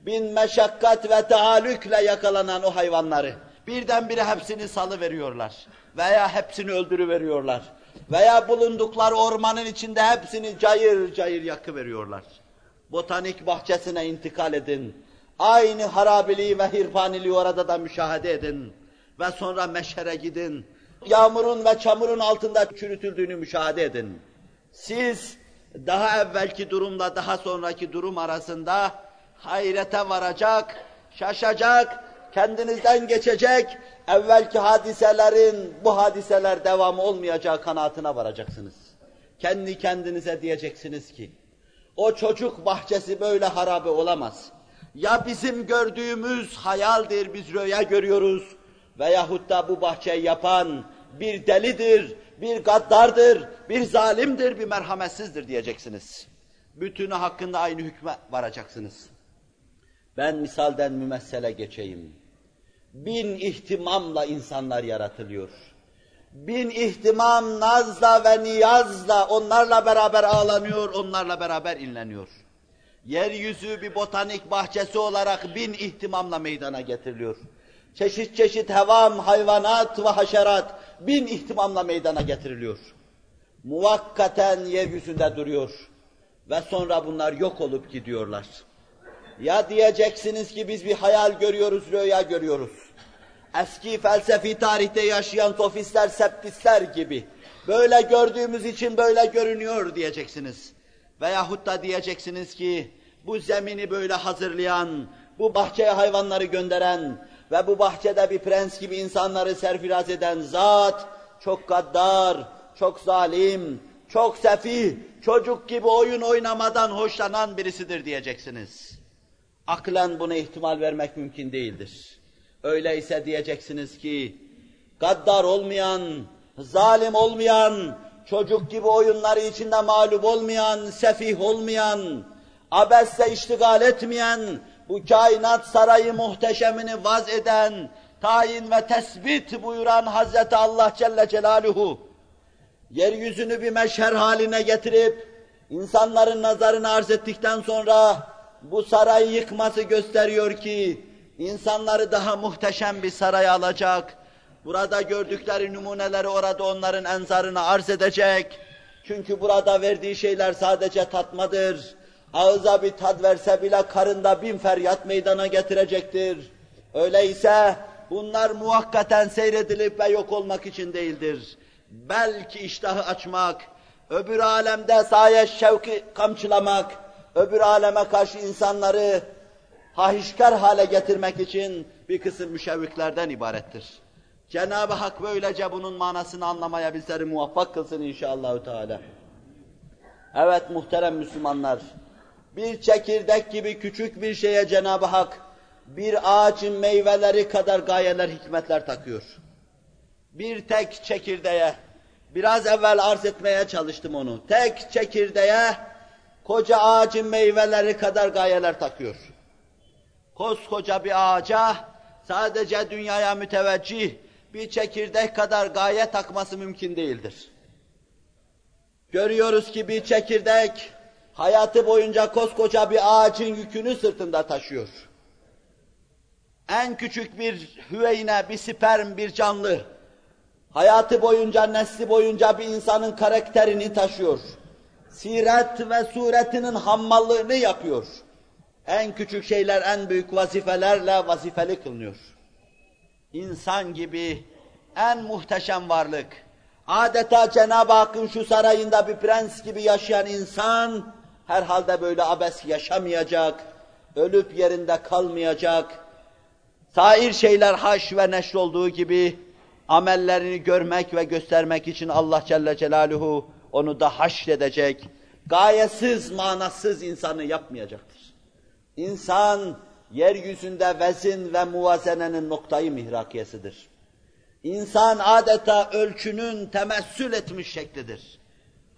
Bin meşakkat ve tealükle yakalanan o hayvanları birdenbire hepsini salı veriyorlar veya hepsini öldürü veriyorlar veya bulundukları ormanın içinde hepsini cayır cayır yakı veriyorlar. Botanik bahçesine intikal edin. Aynı harabiliği ve hirfaniliği orada da müşahede edin. Ve sonra meşhere gidin. Yağmurun ve çamurun altında çürütüldüğünü müşahede edin. Siz daha evvelki durumla daha sonraki durum arasında hayrete varacak, şaşacak, kendinizden geçecek, evvelki hadiselerin bu hadiseler devamı olmayacağı kanaatine varacaksınız. Kendi kendinize diyeceksiniz ki, o çocuk bahçesi böyle harabe olamaz. Ya bizim gördüğümüz hayaldir, biz rüya görüyoruz veyahut da bu bahçeyi yapan bir delidir, bir gaddardır, bir zalimdir, bir merhametsizdir diyeceksiniz. Bütünü hakkında aynı hükme varacaksınız. Ben misalden mümessele geçeyim. Bin ihtimamla insanlar yaratılıyor. Bin ihtimam nazla ve niyazla onlarla beraber ağlanıyor, onlarla beraber inleniyor. Yeryüzü bir botanik bahçesi olarak bin ihtimamla meydana getiriliyor. Çeşit çeşit hevam, hayvanat ve haşerat bin ihtimamla meydana getiriliyor. Muvakkaten yeryüzünde duruyor. Ve sonra bunlar yok olup gidiyorlar. Ya diyeceksiniz ki biz bir hayal görüyoruz, rüya görüyoruz. Eski felsefi tarihte yaşayan sofistler, septistler gibi. Böyle gördüğümüz için böyle görünüyor diyeceksiniz. Veyahut da diyeceksiniz ki bu zemini böyle hazırlayan, bu bahçeye hayvanları gönderen ve bu bahçede bir prens gibi insanları serfiraz eden zat çok gaddar, çok zalim, çok sefih, çocuk gibi oyun oynamadan hoşlanan birisidir diyeceksiniz. Aklen buna ihtimal vermek mümkün değildir. Öyleyse diyeceksiniz ki, gaddar olmayan, zalim olmayan, çocuk gibi oyunları içinde mağlup olmayan, sefih olmayan, abesse iştigal etmeyen, bu kainat sarayı muhteşemini vaz eden, tayin ve tespit buyuran Hazreti Allah Celle Celaluhu, yeryüzünü bir meşher haline getirip, insanların nazarını arz ettikten sonra, bu sarayı yıkması gösteriyor ki, insanları daha muhteşem bir saraya alacak, burada gördükleri numuneleri orada onların enzarına arz edecek Çünkü burada verdiği şeyler sadece tatmadır. Ağıza bir tat verse bile karında bin feryat meydana getirecektir. Öyleyse bunlar muhakkaten seyredilip ve yok olmak için değildir. Belki iştahı açmak, öbür alemde saye şevki kamçılamak, öbür aleme karşı insanları hahişkar hale getirmek için bir kısım müşevviklerden ibarettir. Cenab-ı Hak böylece bunun manasını anlamaya bizleri muvaffak kılsın inşallah. Teala. Evet muhterem Müslümanlar, bir çekirdek gibi küçük bir şeye Cenab-ı Hak bir ağacın meyveleri kadar gayeler, hikmetler takıyor. Bir tek çekirdeğe, biraz evvel arz etmeye çalıştım onu, tek çekirdeğe koca ağacın meyveleri kadar gayeler takıyor. Koskoca bir ağaca sadece dünyaya müteveccih bir çekirdek kadar gaye takması mümkün değildir. Görüyoruz ki bir çekirdek hayatı boyunca koskoca bir ağacın yükünü sırtında taşıyor. En küçük bir hüveyne, bir sperm, bir canlı, hayatı boyunca, nesli boyunca bir insanın karakterini taşıyor. Siret ve suretinin hammallığını yapıyor. En küçük şeyler en büyük vazifelerle vazifeli kılınıyor. İnsan gibi en muhteşem varlık, adeta Cenab-ı Hakk'ın şu sarayında bir prens gibi yaşayan insan, herhalde böyle abes yaşamayacak, ölüp yerinde kalmayacak, sair şeyler haş ve neşr olduğu gibi, amellerini görmek ve göstermek için Allah Celle Celaluhu onu da haşredecek, gayesiz, manasız insanı yapmayacaktır. İnsan, yeryüzünde vezin ve muvazenenin noktayı mihrakiyesidir. İnsan adeta ölçünün temessül etmiş şeklidir.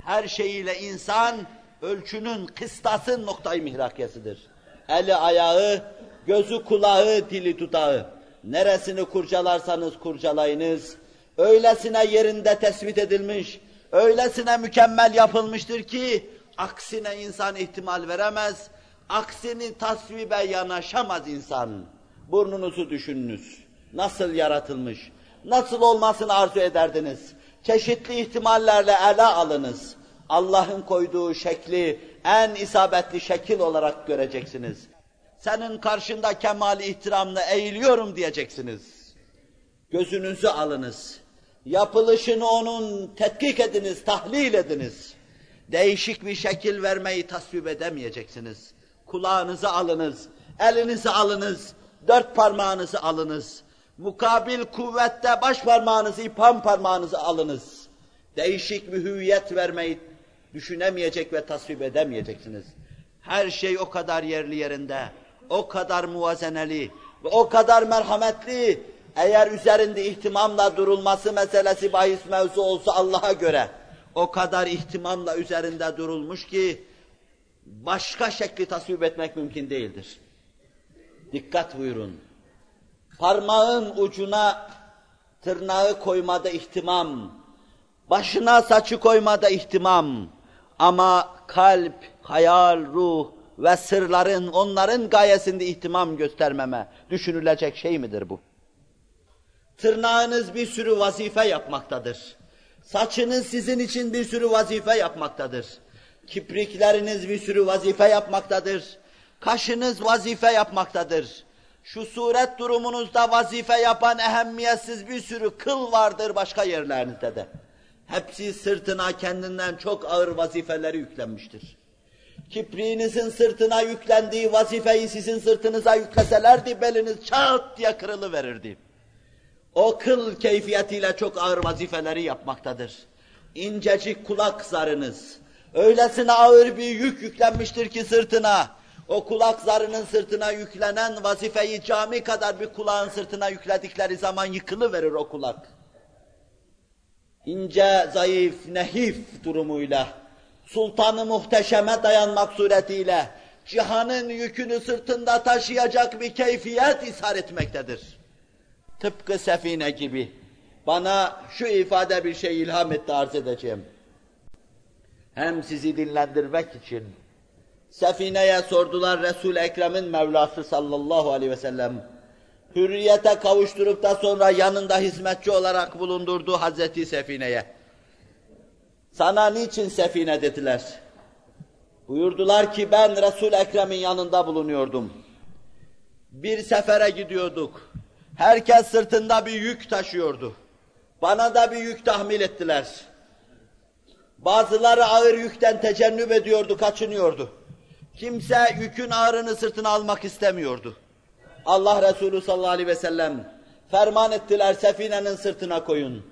Her şeyiyle insan, ölçünün, kıstasın noktayı mihrakiyesidir. Eli ayağı, gözü kulağı, dili tutağı. Neresini kurcalarsanız kurcalayınız, öylesine yerinde tespit edilmiş, öylesine mükemmel yapılmıştır ki, aksine insan ihtimal veremez, aksini tasvibe yanaşamaz insan. Burnunuzu düşününüz. Nasıl yaratılmış, nasıl olmasını arzu ederdiniz? Çeşitli ihtimallerle ele alınız. Allah'ın koyduğu şekli en isabetli şekil olarak göreceksiniz. Senin karşında kemal ihtiramla eğiliyorum diyeceksiniz. Gözünüzü alınız. Yapılışını onun tetkik ediniz, tahlil ediniz. Değişik bir şekil vermeyi tasvip edemeyeceksiniz. Kulağınızı alınız, elinizi alınız, dört parmağınızı alınız. Mukabil kuvvette baş parmağınızı, ipam parmağınızı alınız. Değişik bir hüviyet vermeyi düşünemeyecek ve tasvip edemeyeceksiniz. Her şey o kadar yerli yerinde, o kadar muvazeneli ve o kadar merhametli. Eğer üzerinde ihtimamla durulması meselesi bahis mevzu olsa Allah'a göre o kadar ihtimamla üzerinde durulmuş ki başka şekli tasvip etmek mümkün değildir. Dikkat buyurun. Parmağın ucuna tırnağı koymada ihtimam, başına saçı koymada ihtimam ama kalp, hayal, ruh ve sırların onların gayesinde ihtimam göstermeme düşünülecek şey midir bu? Tırnağınız bir sürü vazife yapmaktadır. Saçınız sizin için bir sürü vazife yapmaktadır. Kiprikleriniz bir sürü vazife yapmaktadır. Kaşınız vazife yapmaktadır. Şu suret durumunuzda vazife yapan ehemmiyetsiz bir sürü kıl vardır başka yerlerinizde de. Hepsi sırtına kendinden çok ağır vazifeleri yüklenmiştir. Kipriğinizin sırtına yüklendiği vazifeyi sizin sırtınıza yükleselerdi beliniz çat diye kırılıverirdi. O kıl keyfiyetiyle çok ağır vazifeleri yapmaktadır. İncecik kulak zarınız, öylesine ağır bir yük yüklenmiştir ki sırtına, o kulak zarının sırtına yüklenen vazifeyi cami kadar bir kulağın sırtına yükledikleri zaman yıkılıverir o kulak. İnce, zayıf, nehif durumuyla, sultanı muhteşeme dayanmak suretiyle, cihanın yükünü sırtında taşıyacak bir keyfiyet ishar etmektedir. Tıpkı sefine gibi. Bana şu ifade bir şey ilham etti arz edeceğim. Hem sizi dinlendirmek için, Sefine'ye sordular Resul-i Ekrem'in Mevlası sallallahu aleyhi ve sellem. Hürriyete kavuşturup da sonra yanında hizmetçi olarak bulundurduğu Hazreti Sefine'ye. Sana niçin sefine dediler? Buyurdular ki ben Resul Ekrem'in yanında bulunuyordum. Bir sefere gidiyorduk. Herkes sırtında bir yük taşıyordu. Bana da bir yük tahmil ettiler. Bazıları ağır yükten tecennüp ediyordu, kaçınıyordu. Kimse yükün ağırını sırtına almak istemiyordu. Allah Resulü sallallahu aleyhi ve sellem ferman ettiler sefinenin sırtına koyun.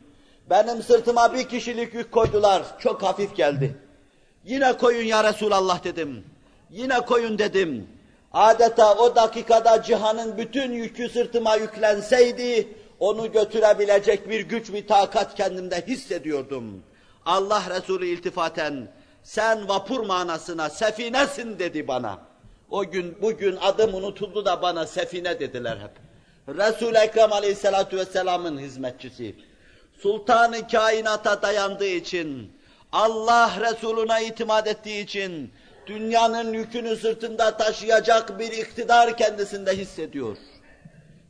Benim sırtıma bir kişilik yük koydular, çok hafif geldi. Yine koyun ya Resulallah dedim. Yine koyun dedim. Adeta o dakikada cihanın bütün yükü sırtıma yüklenseydi, onu götürebilecek bir güç, bir takat kendimde hissediyordum. Allah Resulü iltifaten, sen vapur manasına sefinesin dedi bana. O gün, bugün adım unutuldu da bana sefine dediler hep. Resul-i Ekrem aleyhissalatu vesselamın hizmetçisi. Sultanı kainata dayandığı için, Allah Resuluna itimat ettiği için, dünyanın yükünü sırtında taşıyacak bir iktidar kendisinde hissediyor.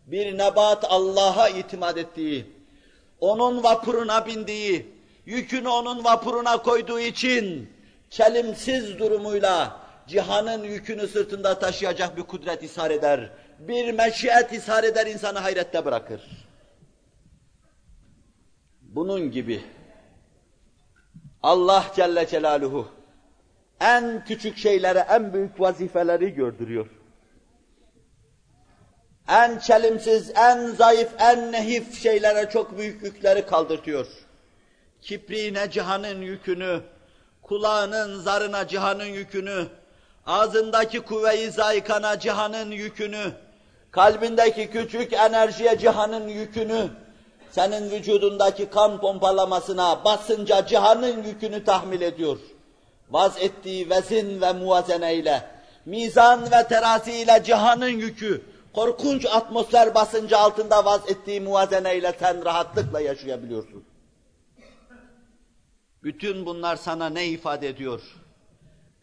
Bir nebat Allah'a itimat ettiği, onun vapuruna bindiği, yükünü onun vapuruna koyduğu için, çelimsiz durumuyla cihanın yükünü sırtında taşıyacak bir kudret ishar eder. Bir meşiyet ishar eder, insanı hayrette bırakır. Bunun gibi Allah Celle Celaluhu en küçük şeylere en büyük vazifeleri gördürüyor. En çelimsiz, en zayıf, en nehif şeylere çok büyük yükleri kaldırtıyor. Kipriğine cihanın yükünü, kulağının zarına cihanın yükünü, ağzındaki kuvve-i zayikana cihanın yükünü, kalbindeki küçük enerjiye cihanın yükünü, senin vücudundaki kan pompalamasına, basınca cihanın yükünü tahmil ediyor. Vaz ettiği vezin ve muvazene ile, mizan ve terazi ile cihanın yükü, korkunç atmosfer basıncı altında vaz ettiği muvazene ile sen rahatlıkla yaşayabiliyorsun. Bütün bunlar sana ne ifade ediyor?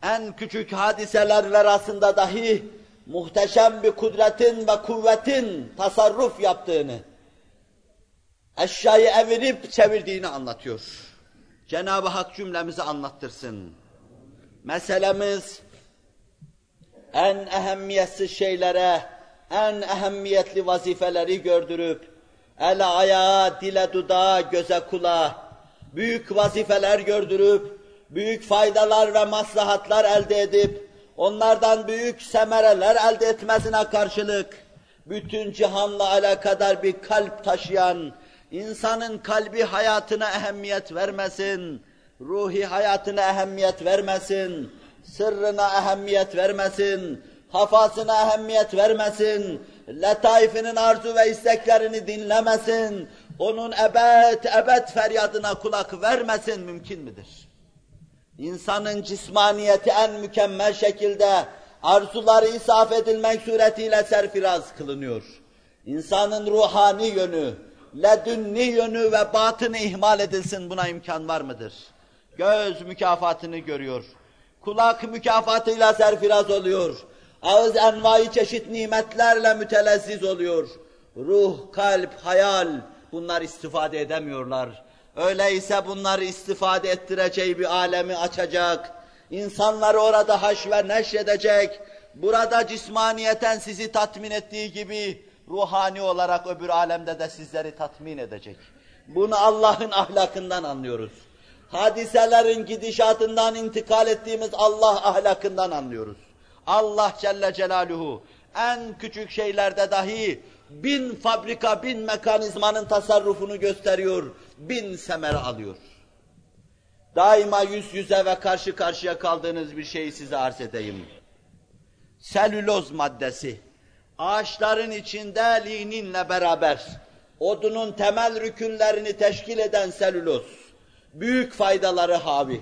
En küçük hadiseler arasında dahi muhteşem bir kudretin ve kuvvetin tasarruf yaptığını, eşyayı evirip çevirdiğini anlatıyor. Cenab-ı Hak cümlemizi anlattırsın. Meselemiz en ehemmiyetsiz şeylere, en ehemmiyetli vazifeleri gördürüp, el ayağa, dile dudağa, göze kulağa, büyük vazifeler gördürüp, büyük faydalar ve maslahatlar elde edip, onlardan büyük semereler elde etmesine karşılık, bütün cihanla alakadar bir kalp taşıyan, insanın kalbi hayatına ehemmiyet vermesin, ruhi hayatına ehemmiyet vermesin, sırrına ehemmiyet vermesin, hafasına ehemmiyet vermesin, letaifinin arzu ve isteklerini dinlemesin, onun ebed ebed feryadına kulak vermesin mümkün midir? İnsanın cismaniyeti en mükemmel şekilde arzuları isaf edilmek suretiyle serfiraz kılınıyor. İnsanın ruhani yönü, ledünni yönü ve batını ihmal edilsin buna imkan var mıdır? Göz mükafatını görüyor. Kulak mükafatıyla serfiraz oluyor. Ağız envai çeşit nimetlerle mütelezziz oluyor. Ruh, kalp, hayal bunlar istifade edemiyorlar. Öyleyse bunları istifade ettireceği bir alemi açacak. İnsanları orada haş ve neşredecek. Burada cismaniyeten sizi tatmin ettiği gibi ruhani olarak öbür alemde de sizleri tatmin edecek. Bunu Allah'ın ahlakından anlıyoruz. Hadiselerin gidişatından intikal ettiğimiz Allah ahlakından anlıyoruz. Allah Celle Celaluhu en küçük şeylerde dahi bin fabrika, bin mekanizmanın tasarrufunu gösteriyor, bin semer alıyor. Daima yüz yüze ve karşı karşıya kaldığınız bir şeyi size arz edeyim. Selüloz maddesi, ağaçların içinde lininle beraber, odunun temel rükünlerini teşkil eden selüloz, büyük faydaları havi.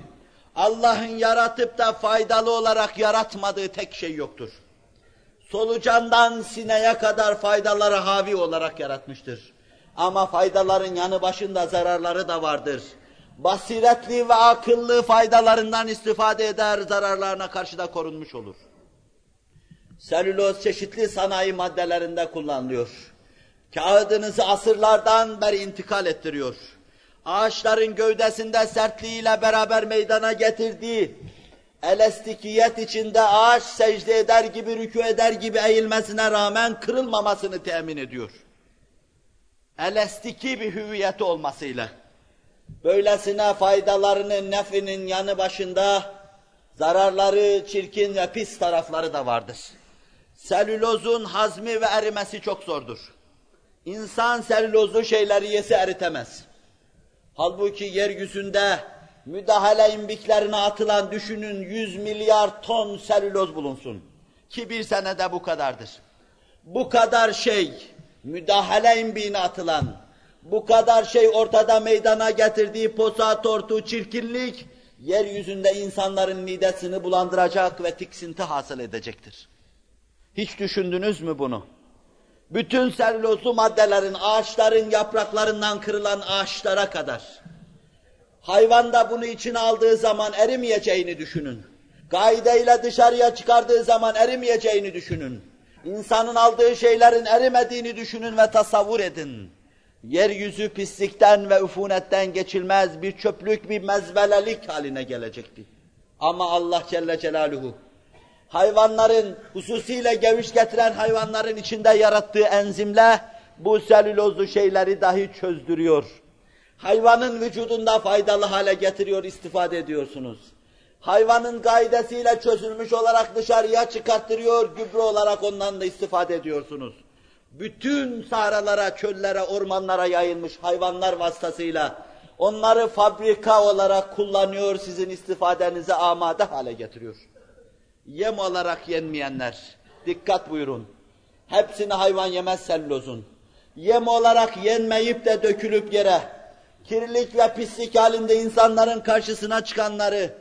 Allah'ın yaratıp da faydalı olarak yaratmadığı tek şey yoktur. Solucandan sineye kadar faydaları havi olarak yaratmıştır. Ama faydaların yanı başında zararları da vardır. Basiretli ve akıllı faydalarından istifade eder, zararlarına karşı da korunmuş olur. Selüloz çeşitli sanayi maddelerinde kullanılıyor. Kağıdınızı asırlardan beri intikal ettiriyor. ağaçların gövdesinde sertliğiyle beraber meydana getirdiği elastikiyet içinde ağaç secde eder gibi, rükû eder gibi eğilmesine rağmen kırılmamasını temin ediyor. Elastiki bir hüviyeti olmasıyla. Böylesine faydalarının, nefinin yanı başında zararları, çirkin ve pis tarafları da vardır. Selülozun hazmi ve erimesi çok zordur. İnsan selülozlu şeyleri yese eritemez. Halbuki yeryüzünde müdahale imbiklerine atılan düşünün 100 milyar ton selüloz bulunsun. Ki bir senede bu kadardır. Bu kadar şey müdahale imbiğine atılan, bu kadar şey ortada meydana getirdiği posa, tortu, çirkinlik, yeryüzünde insanların midesini bulandıracak ve tiksinti hasıl edecektir. Hiç düşündünüz mü bunu? Bütün selülozlu maddelerin, ağaçların yapraklarından kırılan ağaçlara kadar, hayvan da bunu içine aldığı zaman erimeyeceğini düşünün. Gaideyle dışarıya çıkardığı zaman erimeyeceğini düşünün. İnsanın aldığı şeylerin erimediğini düşünün ve tasavvur edin. Yeryüzü pislikten ve üfunetten geçilmez bir çöplük, bir mezbelelik haline gelecekti. Ama Allah Celle Celaluhu, hayvanların, hususiyle geviş getiren hayvanların içinde yarattığı enzimle, bu selülozlu şeyleri dahi çözdürüyor. Hayvanın vücudunda faydalı hale getiriyor, istifade ediyorsunuz hayvanın gaidesiyle çözülmüş olarak dışarıya çıkarttırıyor, gübre olarak ondan da istifade ediyorsunuz. Bütün sahralara, çöllere, ormanlara yayılmış hayvanlar vasıtasıyla onları fabrika olarak kullanıyor, sizin istifadenize amade hale getiriyor. Yem olarak yenmeyenler, dikkat buyurun. Hepsini hayvan yemez sellozun. Yem olarak yenmeyip de dökülüp yere, kirlilik ve pislik halinde insanların karşısına çıkanları,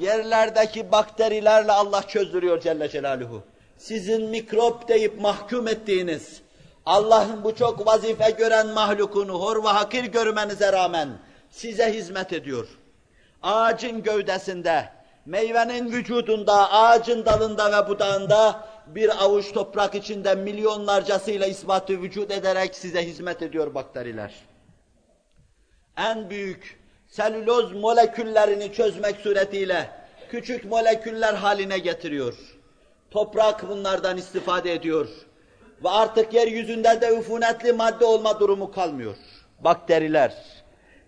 yerlerdeki bakterilerle Allah çözdürüyor Celle Celaluhu. Sizin mikrop deyip mahkum ettiğiniz, Allah'ın bu çok vazife gören mahlukunu hor ve hakir görmenize rağmen size hizmet ediyor. Ağacın gövdesinde, meyvenin vücudunda, ağacın dalında ve budağında bir avuç toprak içinde milyonlarcasıyla ispatı vücut ederek size hizmet ediyor bakteriler. En büyük selüloz moleküllerini çözmek suretiyle küçük moleküller haline getiriyor. Toprak bunlardan istifade ediyor. Ve artık yeryüzünde de üfunetli madde olma durumu kalmıyor. Bakteriler,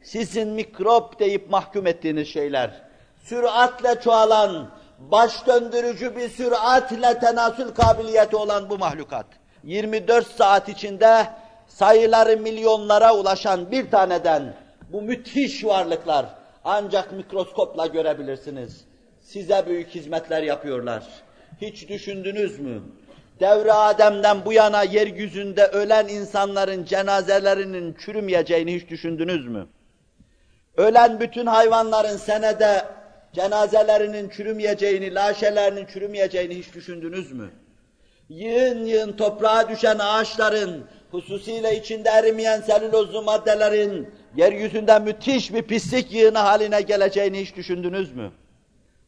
sizin mikrop deyip mahkum ettiğiniz şeyler, süratle çoğalan, baş döndürücü bir süratle tenasül kabiliyeti olan bu mahlukat, 24 saat içinde sayıları milyonlara ulaşan bir taneden bu müthiş varlıklar ancak mikroskopla görebilirsiniz. Size büyük hizmetler yapıyorlar. Hiç düşündünüz mü? Devre Adem'den bu yana yeryüzünde ölen insanların cenazelerinin çürümeyeceğini hiç düşündünüz mü? Ölen bütün hayvanların senede cenazelerinin çürümeyeceğini, laşelerinin çürümeyeceğini hiç düşündünüz mü? Yığın yığın toprağa düşen ağaçların, hususiyle içinde erimeyen selülozlu maddelerin yeryüzünde müthiş bir pislik yığını haline geleceğini hiç düşündünüz mü?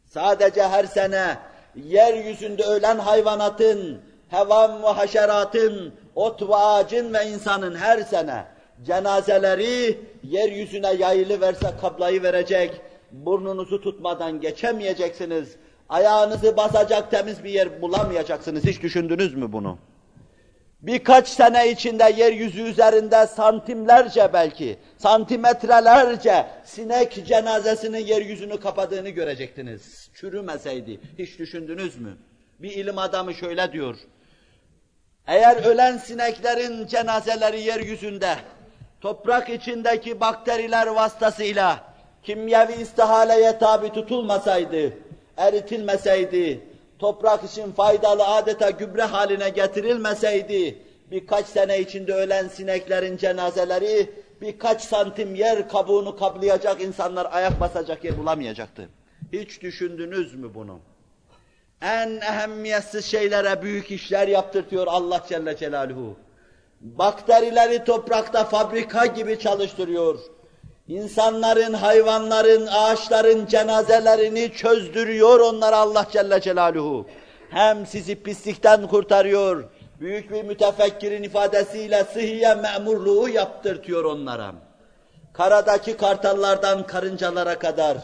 Sadece her sene yeryüzünde ölen hayvanatın, hevam ve haşeratın, ot ve ağacın ve insanın her sene cenazeleri yeryüzüne yayılı verse kablayı verecek, burnunuzu tutmadan geçemeyeceksiniz, ayağınızı basacak temiz bir yer bulamayacaksınız. Hiç düşündünüz mü bunu? Birkaç sene içinde yeryüzü üzerinde santimlerce belki, santimetrelerce sinek cenazesinin yeryüzünü kapadığını görecektiniz. Çürümeseydi, hiç düşündünüz mü? Bir ilim adamı şöyle diyor, eğer ölen sineklerin cenazeleri yeryüzünde, toprak içindeki bakteriler vasıtasıyla kimyevi istihaleye tabi tutulmasaydı, eritilmeseydi, toprak için faydalı adeta gübre haline getirilmeseydi, birkaç sene içinde ölen sineklerin cenazeleri birkaç santim yer kabuğunu kaplayacak insanlar ayak basacak yer bulamayacaktı. Hiç düşündünüz mü bunu? En ehemmiyetsiz şeylere büyük işler yaptırtıyor Allah Celle Celaluhu. Bakterileri toprakta fabrika gibi çalıştırıyor İnsanların, hayvanların, ağaçların cenazelerini çözdürüyor onlara Allah Celle Celaluhu. Hem sizi pislikten kurtarıyor, büyük bir mütefekkirin ifadesiyle sıhhiye memurluğu yaptırtıyor onlara. karadaki kartallardan karıncalara kadar,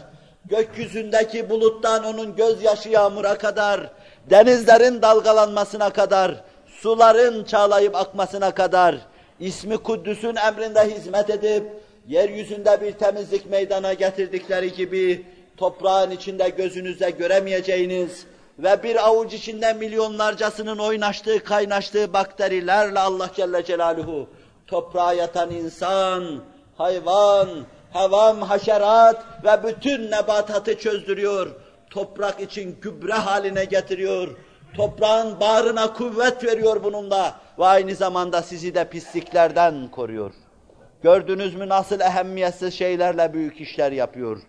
gökyüzündeki buluttan onun gözyaşı yağmura kadar, denizlerin dalgalanmasına kadar, suların çağlayıp akmasına kadar, ismi Kuddüs'ün emrinde hizmet edip, yeryüzünde bir temizlik meydana getirdikleri gibi, toprağın içinde gözünüzle göremeyeceğiniz ve bir avuç içinde milyonlarcasının oynaştığı, kaynaştığı bakterilerle Allah Celle Celaluhu, toprağa yatan insan, hayvan, hevam, haşerat ve bütün nebatatı çözdürüyor. Toprak için gübre haline getiriyor. Toprağın bağrına kuvvet veriyor bununla ve aynı zamanda sizi de pisliklerden koruyor. Gördünüz mü nasıl ehemmiyetsiz şeylerle büyük işler yapıyor.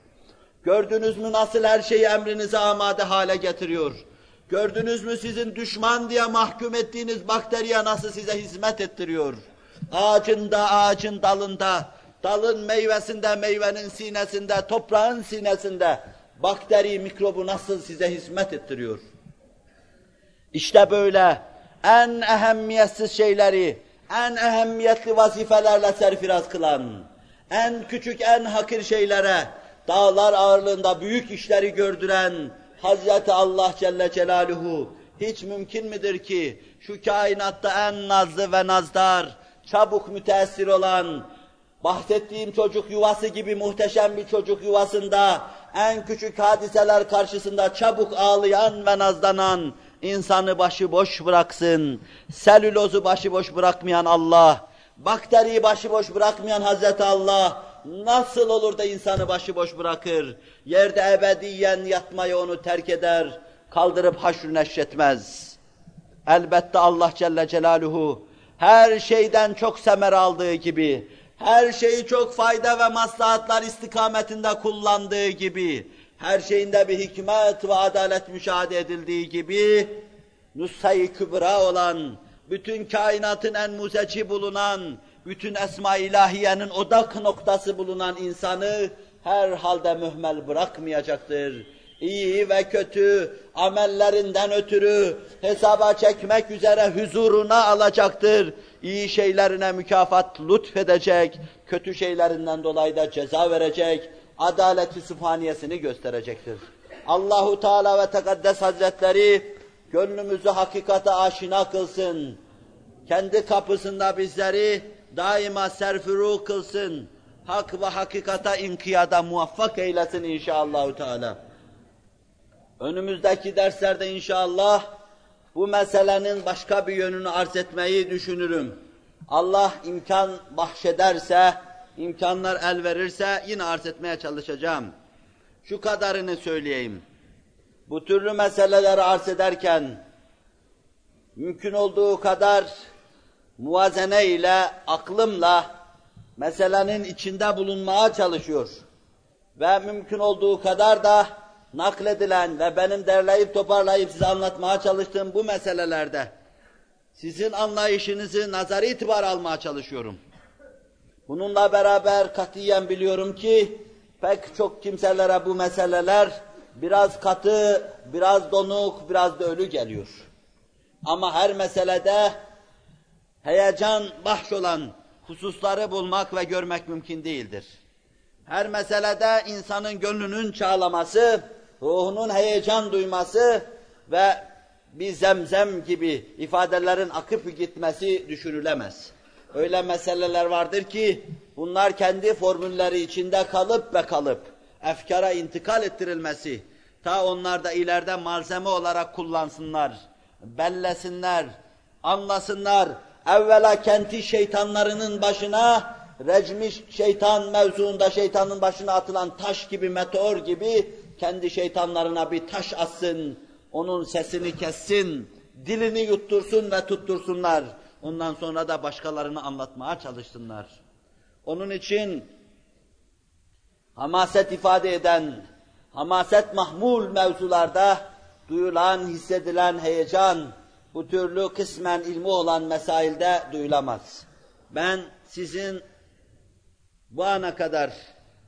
Gördünüz mü nasıl her şeyi emrinize amade hale getiriyor. Gördünüz mü sizin düşman diye mahkum ettiğiniz bakteriye nasıl size hizmet ettiriyor. Ağacında, ağacın dalında, dalın meyvesinde, meyvenin sinesinde, toprağın sinesinde bakteri, mikrobu nasıl size hizmet ettiriyor. İşte böyle en ehemmiyetsiz şeyleri, en ehemmiyetli vazifelerle serfiraz kılan, en küçük, en hakir şeylere, dağlar ağırlığında büyük işleri gördüren Hazreti Allah Celle Celaluhu hiç mümkün midir ki şu kainatta en nazlı ve nazdar, çabuk müteessir olan, bahsettiğim çocuk yuvası gibi muhteşem bir çocuk yuvasında en küçük hadiseler karşısında çabuk ağlayan ve nazlanan insanı başıboş bıraksın. Selülozu başıboş bırakmayan Allah, bakteriyi başıboş bırakmayan Hazreti Allah nasıl olur da insanı başıboş bırakır? Yerde ebediyen yatmayı onu terk eder, kaldırıp haşr neşretmez. Elbette Allah Celle Celaluhu her şeyden çok semer aldığı gibi, her şeyi çok fayda ve maslahatlar istikametinde kullandığı gibi, her şeyinde bir hikmet ve adalet müşahede edildiği gibi, Nusay-ı Kübra olan, bütün kainatın en muzeci bulunan, bütün esma ilahiyenin odak noktası bulunan insanı her halde mühmel bırakmayacaktır. İyi ve kötü amellerinden ötürü hesaba çekmek üzere huzuruna alacaktır. İyi şeylerine mükafat lütfedecek, kötü şeylerinden dolayı da ceza verecek, adaleti sübhaniyesini gösterecektir. Allahu Teala ve Tekaddes Hazretleri gönlümüzü hakikate aşina kılsın. Kendi kapısında bizleri daima serfuru kılsın. Hak ve hakikata inkiyada muvaffak eylesin inşallahü teala. Önümüzdeki derslerde inşallah bu meselenin başka bir yönünü arz etmeyi düşünürüm. Allah imkan bahşederse, imkanlar el verirse yine arz etmeye çalışacağım. Şu kadarını söyleyeyim. Bu türlü meseleleri arz ederken mümkün olduğu kadar muvazene ile, aklımla meselenin içinde bulunmaya çalışıyor. Ve mümkün olduğu kadar da nakledilen ve benim derleyip toparlayıp size anlatmaya çalıştığım bu meselelerde sizin anlayışınızı nazari itibar almaya çalışıyorum. Bununla beraber katiyen biliyorum ki pek çok kimselere bu meseleler biraz katı, biraz donuk, biraz da ölü geliyor. Ama her meselede heyecan bahş olan hususları bulmak ve görmek mümkün değildir. Her meselede insanın gönlünün çağlaması, ruhunun heyecan duyması ve bir zemzem gibi ifadelerin akıp gitmesi düşünülemez. Öyle meseleler vardır ki bunlar kendi formülleri içinde kalıp ve kalıp efkara intikal ettirilmesi, ta onlar da ileride malzeme olarak kullansınlar, bellesinler, anlasınlar, evvela kendi şeytanlarının başına, recmiş şeytan mevzuunda şeytanın başına atılan taş gibi, meteor gibi kendi şeytanlarına bir taş atsın, onun sesini kessin, dilini yuttursun ve tuttursunlar. Ondan sonra da başkalarını anlatmaya çalışsınlar. Onun için hamaset ifade eden, hamaset mahmul mevzularda duyulan, hissedilen heyecan, bu türlü kısmen ilmi olan mesailde duyulamaz. Ben sizin bu ana kadar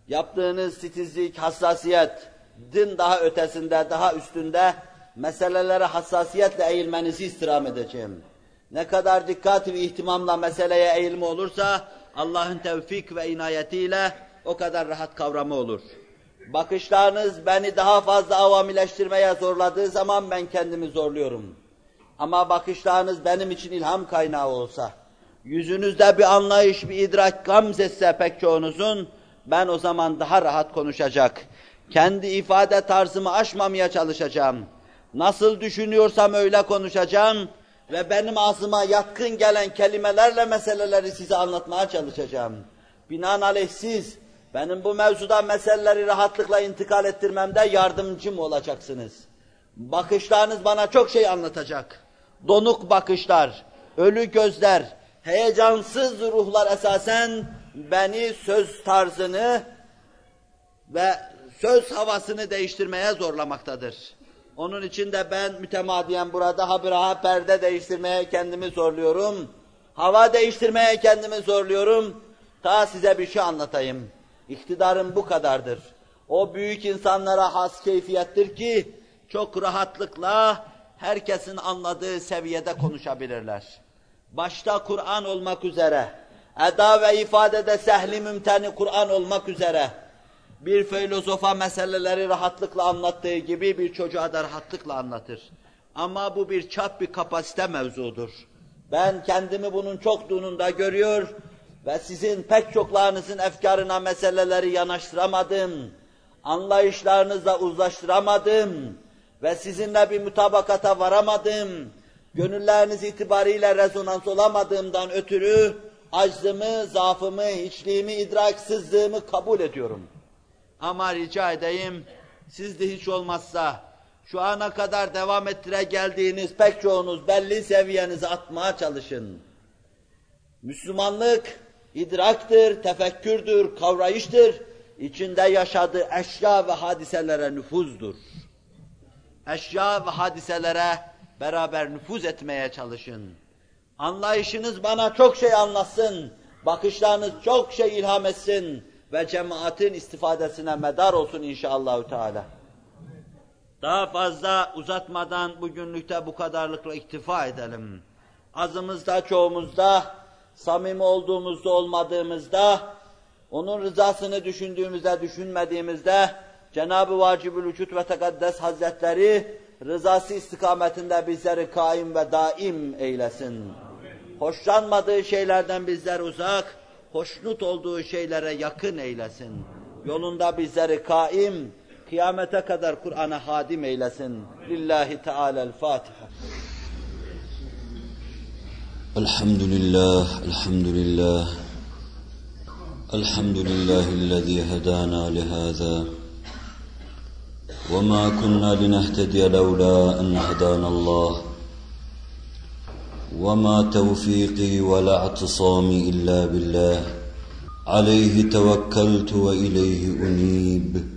yaptığınız titizlik, hassasiyet, din daha ötesinde, daha üstünde meselelere hassasiyetle eğilmenizi istirham edeceğim. Ne kadar dikkat ve ihtimamla meseleye eğilme olursa Allah'ın tevfik ve inayetiyle o kadar rahat kavramı olur. Bakışlarınız beni daha fazla avamileştirmeye zorladığı zaman ben kendimi zorluyorum. Ama bakışlarınız benim için ilham kaynağı olsa, yüzünüzde bir anlayış, bir idrak gamzetse pek çoğunuzun, ben o zaman daha rahat konuşacak, kendi ifade tarzımı aşmamaya çalışacağım. Nasıl düşünüyorsam öyle konuşacağım ve benim ağzıma yatkın gelen kelimelerle meseleleri size anlatmaya çalışacağım. Binaenaleyh siz benim bu mevzuda meseleleri rahatlıkla intikal ettirmemde yardımcım olacaksınız. Bakışlarınız bana çok şey anlatacak. Donuk bakışlar, ölü gözler, heyecansız ruhlar esasen beni söz tarzını ve söz havasını değiştirmeye zorlamaktadır. Onun için de ben mütemadiyen burada habire perde değiştirmeye kendimi zorluyorum. Hava değiştirmeye kendimi zorluyorum. Ta size bir şey anlatayım. İktidarım bu kadardır. O büyük insanlara has keyfiyettir ki çok rahatlıkla herkesin anladığı seviyede konuşabilirler. Başta Kur'an olmak üzere, eda ve ifadede sehli mümteni Kur'an olmak üzere, bir filozofa meseleleri rahatlıkla anlattığı gibi bir çocuğa da rahatlıkla anlatır. Ama bu bir çap bir kapasite mevzudur. Ben kendimi bunun çokluğunda görüyor ve sizin pek çoklarınızın efkarına meseleleri yanaştıramadım, anlayışlarınızla uzlaştıramadım ve sizinle bir mutabakata varamadım, gönülleriniz itibariyle rezonans olamadığımdan ötürü aczımı, zaafımı, hiçliğimi, idraksızlığımı kabul ediyorum. Ama rica edeyim, siz de hiç olmazsa şu ana kadar devam ettire geldiğiniz pek çoğunuz belli seviyenizi atmaya çalışın. Müslümanlık idraktır, tefekkürdür, kavrayıştır. İçinde yaşadığı eşya ve hadiselere nüfuzdur. Eşya ve hadiselere beraber nüfuz etmeye çalışın. Anlayışınız bana çok şey anlatsın, bakışlarınız çok şey ilham etsin ve cemaatin istifadesine medar olsun inşallahü teala. Daha fazla uzatmadan bugünlükte bu kadarlıkla iktifa edelim. Azımızda, çoğumuzda, samimi olduğumuzda, olmadığımızda, onun rızasını düşündüğümüzde, düşünmediğimizde, Cenab-ı Vacibül Vücut ve Tekaddes Hazretleri rızası istikametinde bizleri kaim ve daim eylesin. Hoşlanmadığı şeylerden bizler uzak, hoşnut olduğu şeylere yakın eylesin. Yolunda bizleri kaim, kıyamete kadar Kur'an'a hadim eylesin. Lillahi Teala'l Fatiha. Elhamdülillah, elhamdülillah. Elhamdülillahi'llezî hedâna lihâzâ. وما كنا لنهتدي لولا أن هدانا الله وما توفيقي ولا اعتصامي إلا بالله. عليه توكلت وإليه أنيب.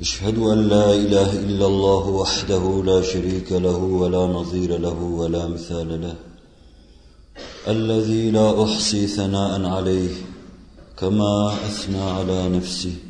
أشهد أن لا إله إلا الله وحده لا شريك له ولا نظير له ولا مثال له. الذي لا أحصي ثناء عليه كما أثنى على نفسه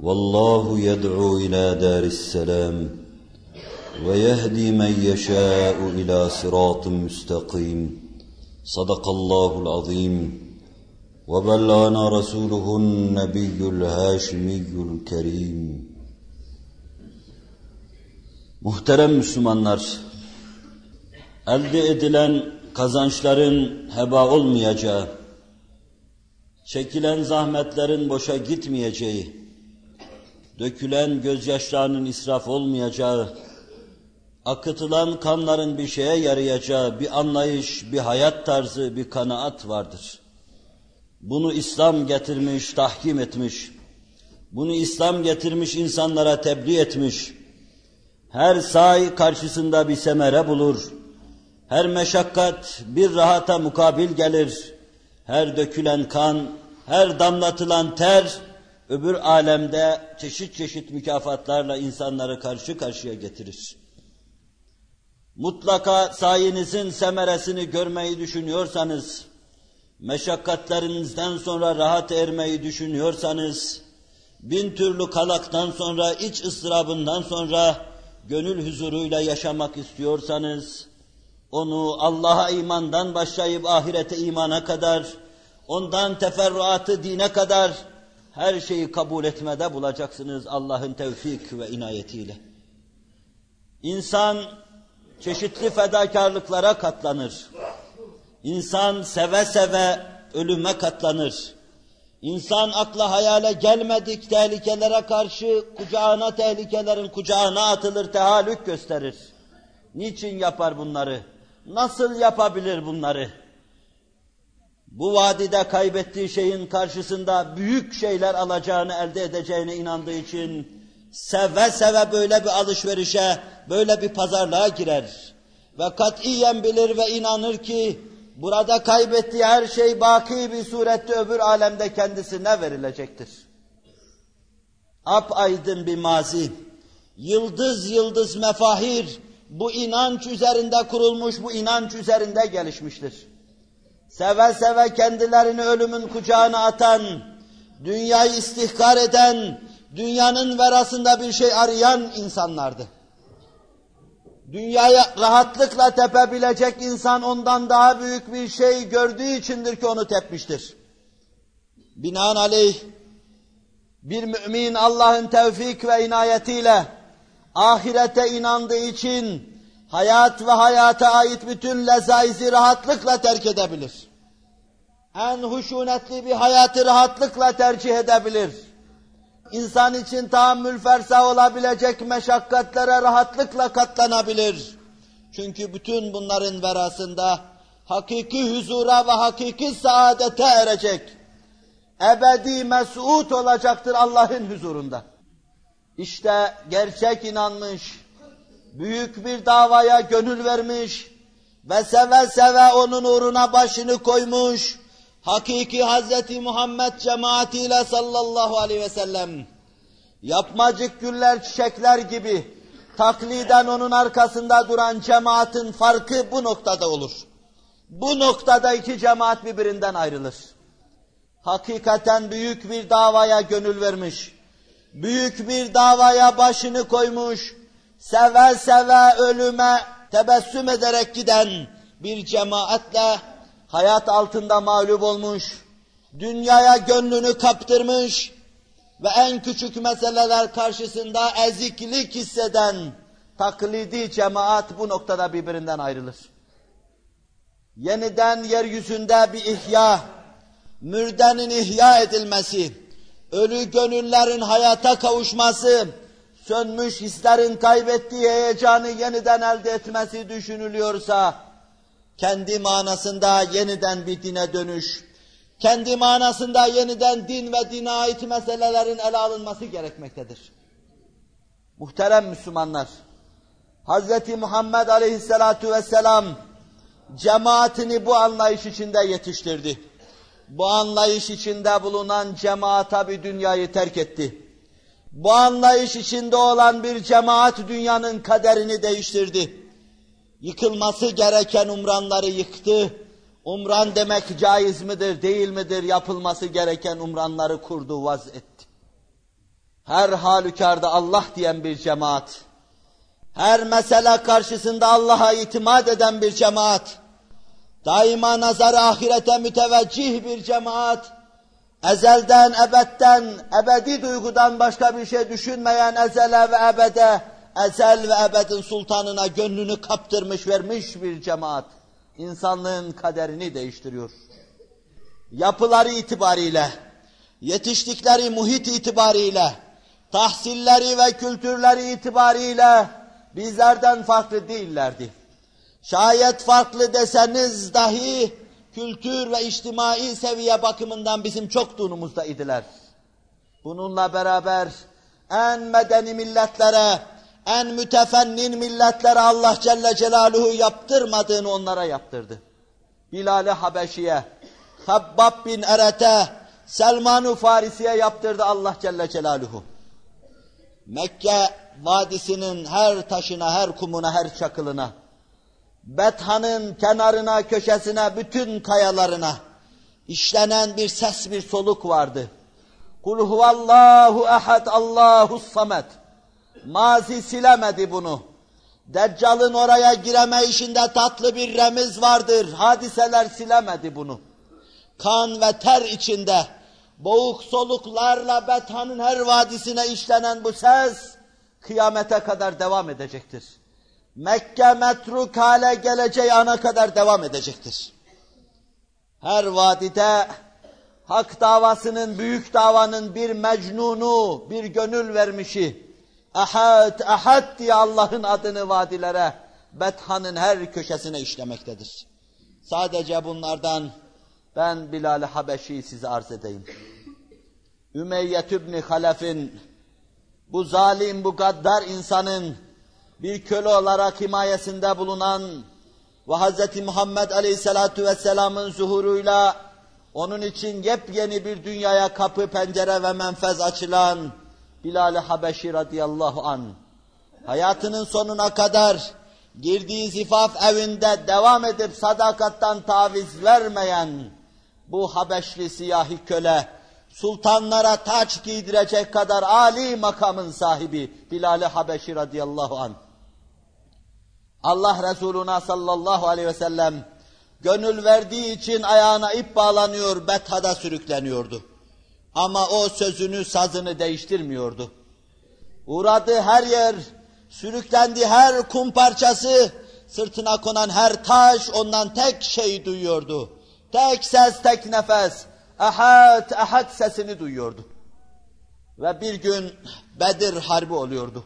والله يدعو الى دار السلام ويهدي من يشاء الى صراط مستقيم صدق الله العظيم وبلغنا رسوله النبي الهاشمي الكريم Muhterem Müslümanlar, elde edilen kazançların heba olmayacağı, çekilen zahmetlerin boşa gitmeyeceği, dökülen gözyaşlarının israf olmayacağı, akıtılan kanların bir şeye yarayacağı bir anlayış, bir hayat tarzı, bir kanaat vardır. Bunu İslam getirmiş, tahkim etmiş. Bunu İslam getirmiş, insanlara tebliğ etmiş. Her say karşısında bir semere bulur. Her meşakkat bir rahata mukabil gelir. Her dökülen kan, her damlatılan ter, öbür alemde çeşit çeşit mükafatlarla insanları karşı karşıya getirir. Mutlaka sayenizin semeresini görmeyi düşünüyorsanız, meşakkatlerinizden sonra rahat ermeyi düşünüyorsanız, bin türlü kalaktan sonra, iç ıstırabından sonra gönül huzuruyla yaşamak istiyorsanız, onu Allah'a imandan başlayıp ahirete imana kadar, ondan teferruatı dine kadar her şeyi kabul etmede bulacaksınız Allah'ın tevfik ve inayetiyle. İnsan çeşitli fedakarlıklara katlanır. İnsan seve seve ölüme katlanır. İnsan akla hayale gelmedik tehlikelere karşı kucağına tehlikelerin kucağına atılır, tehallük gösterir. Niçin yapar bunları? Nasıl yapabilir bunları? Bu vadide kaybettiği şeyin karşısında büyük şeyler alacağını, elde edeceğine inandığı için seve seve böyle bir alışverişe, böyle bir pazarlığa girer. Ve katiyen bilir ve inanır ki burada kaybettiği her şey baki bir surette öbür alemde kendisine verilecektir. Ap aydın bir mazi, yıldız yıldız mefahir, bu inanç üzerinde kurulmuş, bu inanç üzerinde gelişmiştir. Seve seve kendilerini ölümün kucağına atan, dünyayı istihkar eden, dünyanın verasında bir şey arayan insanlardı. Dünyaya rahatlıkla tepebilecek insan ondan daha büyük bir şey gördüğü içindir ki onu tepmiştir. Binaenaleyh bir mümin Allah'ın tevfik ve inayetiyle ahirete inandığı için hayat ve hayata ait bütün lezaizi rahatlıkla terk edebilir. En huşunetli bir hayatı rahatlıkla tercih edebilir. İnsan için tahammül fersa olabilecek meşakkatlere rahatlıkla katlanabilir. Çünkü bütün bunların verasında hakiki huzura ve hakiki saadete erecek. Ebedi mesut olacaktır Allah'ın huzurunda. İşte gerçek inanmış, büyük bir davaya gönül vermiş ve seve seve onun uğruna başını koymuş, hakiki Hazreti Muhammed cemaatiyle sallallahu aleyhi ve sellem, yapmacık güller çiçekler gibi takliden onun arkasında duran cemaatin farkı bu noktada olur. Bu noktada iki cemaat birbirinden ayrılır. Hakikaten büyük bir davaya gönül vermiş, büyük bir davaya başını koymuş, seve seve ölüme tebessüm ederek giden bir cemaatle hayat altında mağlup olmuş, dünyaya gönlünü kaptırmış ve en küçük meseleler karşısında eziklik hisseden taklidi cemaat bu noktada birbirinden ayrılır. Yeniden yeryüzünde bir ihya, mürdenin ihya edilmesi, ölü gönüllerin hayata kavuşması, sönmüş hislerin kaybettiği heyecanı yeniden elde etmesi düşünülüyorsa, kendi manasında yeniden bir dine dönüş, kendi manasında yeniden din ve dine ait meselelerin ele alınması gerekmektedir. Muhterem Müslümanlar, Hz. Muhammed Aleyhisselatu Vesselam cemaatini bu anlayış içinde yetiştirdi. Bu anlayış içinde bulunan cemaata bir dünyayı terk etti. Bu anlayış içinde olan bir cemaat dünyanın kaderini değiştirdi. Yıkılması gereken umranları yıktı. Umran demek caiz midir, değil midir? Yapılması gereken umranları kurdu, vaz etti. Her halükarda Allah diyen bir cemaat, her mesele karşısında Allah'a itimat eden bir cemaat, daima nazarı ahirete müteveccih bir cemaat, ezelden, ebedden, ebedi duygudan başka bir şey düşünmeyen ezele ve ebede, ezel ve ebedin sultanına gönlünü kaptırmış vermiş bir cemaat, insanlığın kaderini değiştiriyor. Yapıları itibariyle, yetiştikleri muhit itibariyle, tahsilleri ve kültürleri itibariyle, bizlerden farklı değillerdi. Şayet farklı deseniz dahi kültür ve içtimai seviye bakımından bizim çok dunumuzda idiler. Bununla beraber en medeni milletlere, en mütefennin milletlere Allah Celle Celaluhu yaptırmadığını onlara yaptırdı. Bilal-i Habeşi'ye, Habbab bin Eret'e, Selman-ı Farisi'ye yaptırdı Allah Celle Celaluhu. Mekke vadisinin her taşına, her kumuna, her çakılına, Bethan'ın kenarına, köşesine, bütün kayalarına işlenen bir ses, bir soluk vardı. Kul huvallahu ehad, Allahu samet. Mazi silemedi bunu. Deccal'ın oraya gireme işinde tatlı bir remiz vardır. Hadiseler silemedi bunu. Kan ve ter içinde boğuk soluklarla Bethan'ın her vadisine işlenen bu ses kıyamete kadar devam edecektir. Mekke metruk hale geleceği ana kadar devam edecektir. Her vadide hak davasının, büyük davanın bir mecnunu, bir gönül vermişi, ahad, ahad diye Allah'ın adını vadilere, Bethan'ın her köşesine işlemektedir. Sadece bunlardan ben Bilal-i Habeşi'yi size arz edeyim. Ümeyye İbni Halef'in, bu zalim, bu gaddar insanın, bir köle olarak himayesinde bulunan ve Hz. Muhammed Aleyhisselatü Vesselam'ın zuhuruyla onun için yepyeni bir dünyaya kapı, pencere ve menfez açılan Bilal-i Habeşi radıyallahu an hayatının sonuna kadar girdiği zifaf evinde devam edip sadakattan taviz vermeyen bu Habeşli siyahi köle sultanlara taç giydirecek kadar ali makamın sahibi Bilal-i Habeşi radıyallahu anh. Allah Resuluna sallallahu aleyhi ve sellem gönül verdiği için ayağına ip bağlanıyor, bethada sürükleniyordu. Ama o sözünü, sazını değiştirmiyordu. Uğradığı her yer, sürüklendiği her kum parçası, sırtına konan her taş ondan tek şey duyuyordu. Tek ses, tek nefes, ahad, ahad sesini duyuyordu. Ve bir gün Bedir Harbi oluyordu.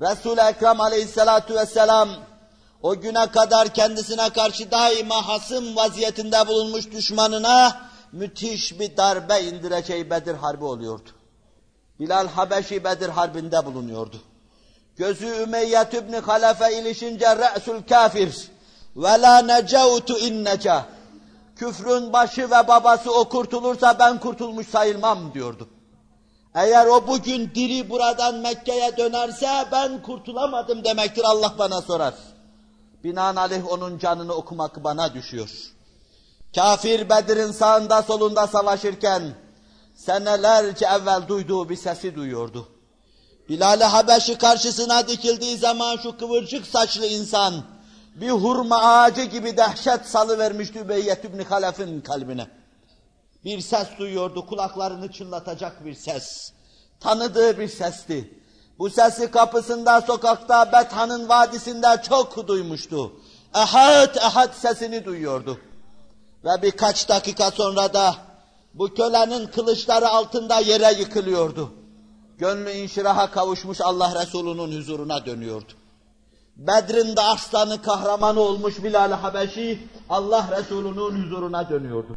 Resul-i Ekrem aleyhissalatu vesselam o güne kadar kendisine karşı daima hasım vaziyetinde bulunmuş düşmanına müthiş bir darbe indireceği Bedir Harbi oluyordu. Bilal Habeşi Bedir Harbi'nde bulunuyordu. Gözü Ümeyyet İbni Halefe ilişince re'sul kafir ve la necevtu in neca. Küfrün başı ve babası o kurtulursa ben kurtulmuş sayılmam diyordu. Eğer o bugün diri buradan Mekke'ye dönerse ben kurtulamadım demektir Allah bana sorar. Binaenaleyh onun canını okumak bana düşüyor. Kafir Bedir'in sağında solunda savaşırken senelerce evvel duyduğu bir sesi duyuyordu. Bilal-i Habeşi karşısına dikildiği zaman şu kıvırcık saçlı insan bir hurma ağacı gibi dehşet salıvermişti Übeyyet İbni Halef'in kalbine. Bir ses duyuyordu, kulaklarını çınlatacak bir ses. Tanıdığı bir sesti. Bu sesi kapısında, sokakta, Bethan'ın vadisinde çok duymuştu. Ehad, ehad sesini duyuyordu. Ve birkaç dakika sonra da bu kölenin kılıçları altında yere yıkılıyordu. Gönlü inşiraha kavuşmuş Allah Resulü'nün huzuruna dönüyordu. Bedrin de aslanı kahramanı olmuş Bilal-i Habeşi Allah Resulü'nün huzuruna dönüyordu.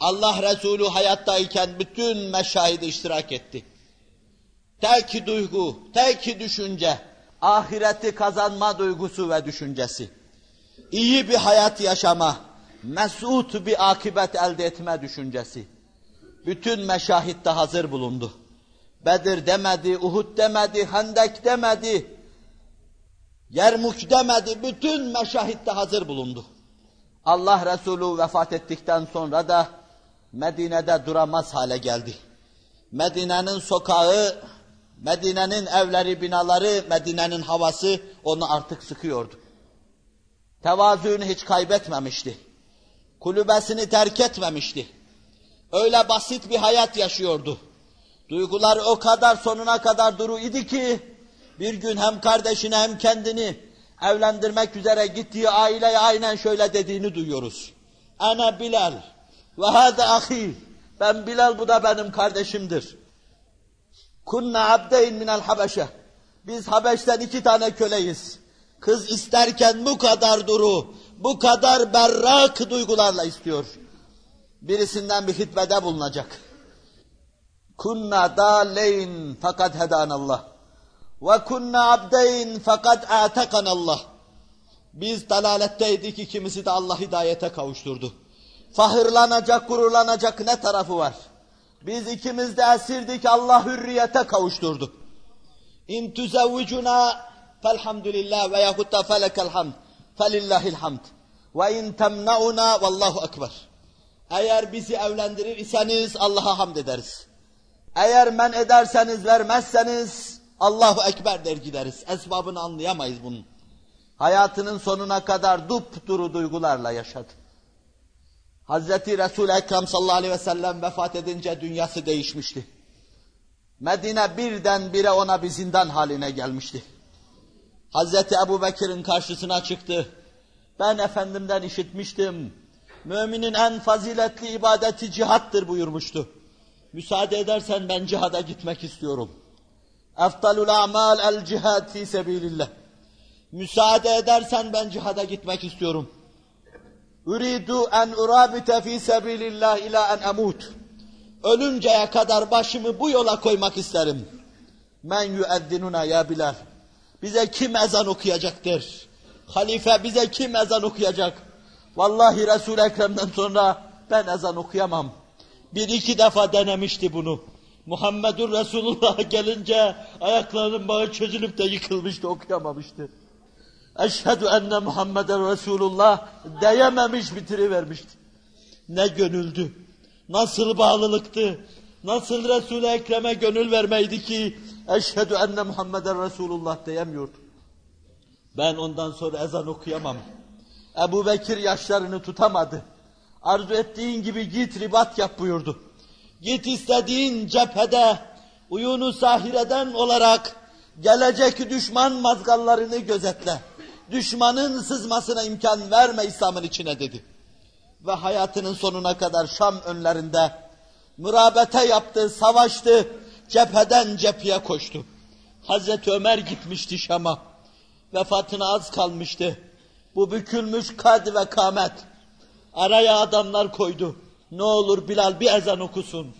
Allah Resulü hayattayken bütün meşahide iştirak etti. Tek duygu, tek düşünce, ahireti kazanma duygusu ve düşüncesi. İyi bir hayat yaşama, mesut bir akibet elde etme düşüncesi. Bütün meşahitte hazır bulundu. Bedir demedi, Uhud demedi, Hendek demedi, Yermuk demedi, bütün meşahitte hazır bulundu. Allah Resulü vefat ettikten sonra da Medine'de duramaz hale geldi. Medine'nin sokağı, Medine'nin evleri, binaları, Medine'nin havası onu artık sıkıyordu. Tevazuunu hiç kaybetmemişti. Kulübesini terk etmemişti. Öyle basit bir hayat yaşıyordu. Duygular o kadar sonuna kadar duru idi ki, bir gün hem kardeşini hem kendini evlendirmek üzere gittiği aileye aynen şöyle dediğini duyuyoruz. Ana Bilal ve hâde ahi. Ben Bilal bu da benim kardeşimdir. Kunna abdeyn minel habeşe. Biz Habeş'ten iki tane köleyiz. Kız isterken bu kadar duru, bu kadar berrak duygularla istiyor. Birisinden bir hitbede bulunacak. Kunna daleyn fakat hedanallah. Ve kunna abdeyn fakat Allah. Biz dalaletteydik ikimizi de Allah hidayete kavuşturdu. Fahırlanacak, gururlanacak ne tarafı var? Biz ikimiz de esirdik, Allah hürriyete kavuşturdu. İn tuzevvicuna felhamdülillah ve yahut da felekel hamd. Felillahil hamd. Ve in temnauna vallahu ekber. Eğer bizi evlendirir iseniz Allah'a hamd ederiz. Eğer men ederseniz, vermezseniz Allahu Ekber der gideriz. Esbabını anlayamayız bunun. Hayatının sonuna kadar dupduru duygularla yaşadı. Hazreti Resul-i Ekrem sallallahu aleyhi ve sellem vefat edince dünyası değişmişti. Medine birden bire ona bir zindan haline gelmişti. Hazreti Ebu Bekir'in karşısına çıktı. Ben Efendimden işitmiştim. Müminin en faziletli ibadeti cihattır buyurmuştu. Müsaade edersen ben cihada gitmek istiyorum. Eftalul amal el cihad fi sebilillah. Müsaade edersen ben cihada gitmek istiyorum. Uridu en urabite fi sebilillah ila en emut. Ölünceye kadar başımı bu yola koymak isterim. Men yüeddinuna ya Bilal. Bize kim ezan okuyacaktır? Halife bize kim ezan okuyacak? Vallahi Resul-i Ekrem'den sonra ben ezan okuyamam. Bir iki defa denemişti bunu. Muhammedur Resulullah *laughs* gelince ayaklarının bağı çözülüp de yıkılmıştı, okuyamamıştı. Eşhedü enne Muhammeden Resulullah diyememiş bitirivermişti. Ne gönüldü, nasıl bağlılıktı, nasıl Resul-i Ekrem'e gönül vermeydi ki eşhedü enne Muhammeden Resulullah diyemiyordu. Ben ondan sonra ezan okuyamam. Ebu Bekir yaşlarını tutamadı. Arzu ettiğin gibi git ribat yap buyurdu. Git istediğin cephede uyunu sahireden olarak gelecek düşman mazgallarını gözetle. Düşmanın sızmasına imkan verme İslam'ın içine dedi. Ve hayatının sonuna kadar Şam önlerinde mürabete yaptı, savaştı, cepheden cepheye koştu. Hazreti Ömer gitmişti Şam'a. Vefatına az kalmıştı. Bu bükülmüş kad ve kamet. Araya adamlar koydu. Ne olur Bilal bir ezan okusun.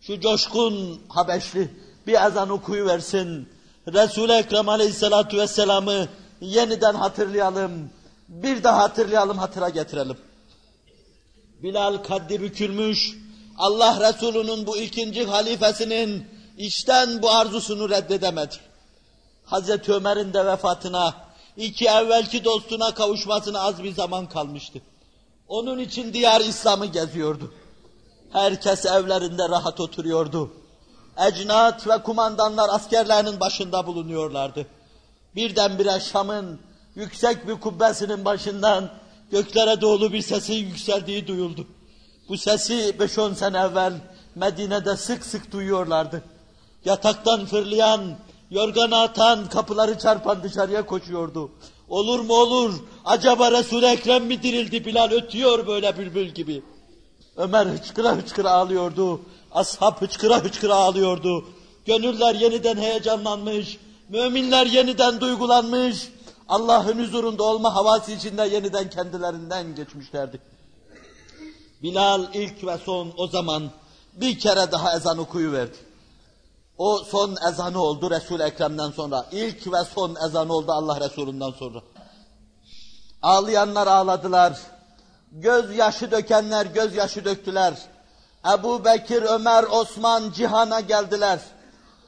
Şu coşkun Habeşli bir ezan okuyu versin. Resul-i Ekrem Aleyhisselatü Vesselam'ı yeniden hatırlayalım. Bir daha hatırlayalım, hatıra getirelim. Bilal kaddi bükülmüş, Allah Resulü'nün bu ikinci halifesinin içten bu arzusunu reddedemedi. Hazreti Ömer'in de vefatına, iki evvelki dostuna kavuşmasına az bir zaman kalmıştı. Onun için diyar İslam'ı geziyordu. Herkes evlerinde rahat oturuyordu. Ecnat ve kumandanlar askerlerinin başında bulunuyorlardı. Birdenbire Şam'ın yüksek bir kubbesinin başından göklere doğru bir sesin yükseldiği duyuldu. Bu sesi 5-10 sene evvel Medine'de sık sık duyuyorlardı. Yataktan fırlayan, yorgan atan, kapıları çarpan dışarıya koşuyordu. Olur mu olur, acaba Resul-i Ekrem mi dirildi Bilal ötüyor böyle bülbül gibi. Ömer hıçkıra hıçkıra ağlıyordu. Ashab hıçkıra hıçkıra ağlıyordu. Gönüller yeniden heyecanlanmış. Müminler yeniden duygulanmış. Allah'ın huzurunda olma havası içinde yeniden kendilerinden geçmişlerdi. Bilal ilk ve son o zaman bir kere daha ezan okuyuverdi. O son ezanı oldu Resul-i Ekrem'den sonra. İlk ve son ezanı oldu Allah Resulü'nden sonra. Ağlayanlar ağladılar. Gözyaşı dökenler gözyaşı döktüler. Ebu Bekir, Ömer, Osman cihana geldiler.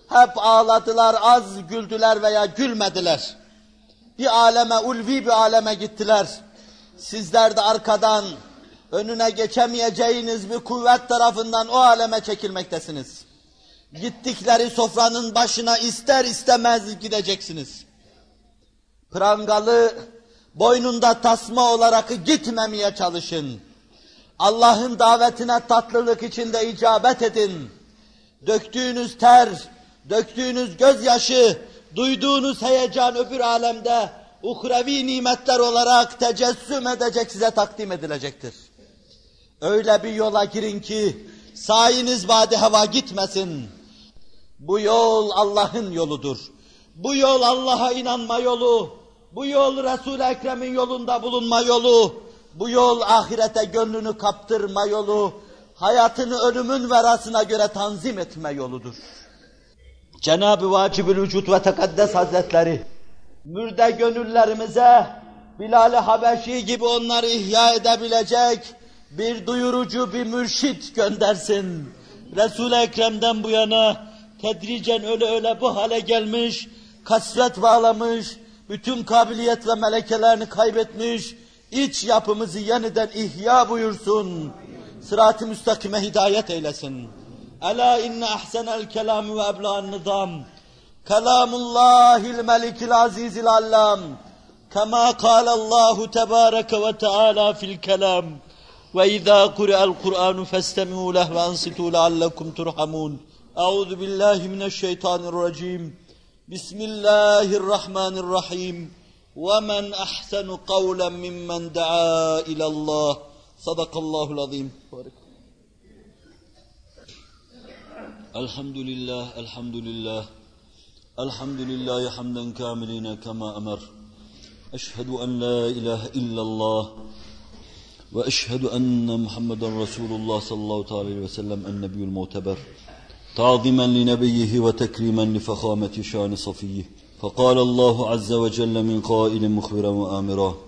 Hep ağladılar, az güldüler veya gülmediler. Bir aleme, ulvi bir aleme gittiler. Sizler de arkadan önüne geçemeyeceğiniz bir kuvvet tarafından o aleme çekilmektesiniz. Gittikleri sofranın başına ister istemez gideceksiniz. Prangalı boynunda tasma olarak gitmemeye çalışın. Allah'ın davetine tatlılık içinde icabet edin. Döktüğünüz ter, döktüğünüz gözyaşı, duyduğunuz heyecan öbür alemde uhrevi nimetler olarak tecessüm edecek size takdim edilecektir. Öyle bir yola girin ki sayiniz vade hava gitmesin. Bu yol Allah'ın yoludur. Bu yol Allah'a inanma yolu, bu yol Resul-i Ekrem'in yolunda bulunma yolu, bu yol ahirete gönlünü kaptırma yolu, hayatını ölümün verasına göre tanzim etme yoludur. Cenab-ı Vacibül Vücut ve Tekaddes Hazretleri, mürde gönüllerimize Bilal-i Habeşi gibi onları ihya edebilecek bir duyurucu, bir mürşit göndersin. Resul-i Ekrem'den bu yana tedricen öyle öyle bu hale gelmiş, kasvet bağlamış, bütün kabiliyet ve melekelerini kaybetmiş, iç yapımızı yeniden ihya buyursun. Sırat-ı müstakime hidayet eylesin. Ela inne ahsenel kelam ve ebla'n nizam. Kelamullahil melikil azizil allam. كما قال الله تبارك وتعالى في الكلام وإذا قرأ القرآن فاستمعوا له وأنصتوا لعلكم ترحمون أعوذ بالله من الشيطان الرجيم بسم الله الرحمن الرحيم ومن أحسن قولا ممن دعا إلى الله صدق الله العظيم الحمد لله الحمد لله الحمد لله حمدا كاملين كما أمر. أشهد أن لا إله إلا الله وأشهد أن محمدا رسول الله صلى الله عليه وسلم النبي المعتبر. تعظيما لنبيه وتكريما لفخامة شان صفيه. فقال الله عز وجل من قائل مخبرا وآمرا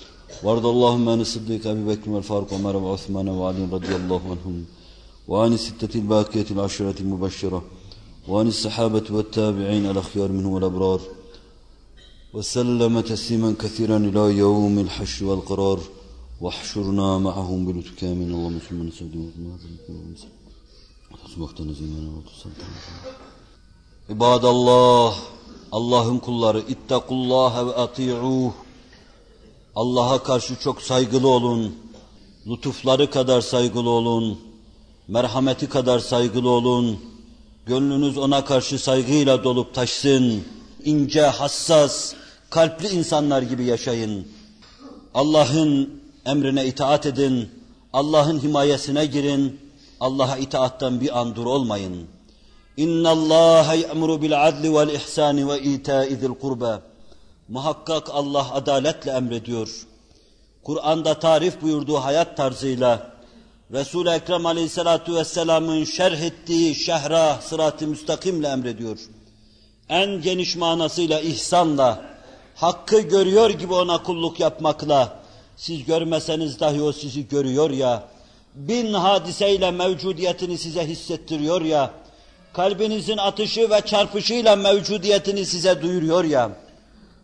وارض اللهم عن الصديق أبي بكر والفاروق وعمر وعثمان وعلي رضي الله عنهم وعن الستة الباقية العشرة المبشرة وعن الصحابة والتابعين الأخيار منهم والأبرار وسلم تسليما كثيرا إلى يوم الحشر والقرار واحشرنا معهم بلطفك من اللهم صل على سيدنا İbadallah, Allah'ın kulları, ittakullaha ve ati'uh. Allah'a karşı çok saygılı olun. Lütufları kadar saygılı olun. Merhameti kadar saygılı olun. Gönlünüz ona karşı saygıyla dolup taşsın. İnce, hassas, kalpli insanlar gibi yaşayın. Allah'ın emrine itaat edin. Allah'ın himayesine girin. Allah'a itaattan bir an dur olmayın. İnna Allah ya'muru bil adli vel ihsani ve ita'i zil kurba. Muhakkak Allah adaletle emrediyor. Kur'an'da tarif buyurduğu hayat tarzıyla Resul-i Ekrem Aleyhisselatü Vesselam'ın şerh ettiği şehra sırat-ı müstakimle emrediyor. En geniş manasıyla ihsanla, hakkı görüyor gibi ona kulluk yapmakla, siz görmeseniz dahi o sizi görüyor ya, bin hadiseyle mevcudiyetini size hissettiriyor ya, kalbinizin atışı ve çarpışıyla mevcudiyetini size duyuruyor ya,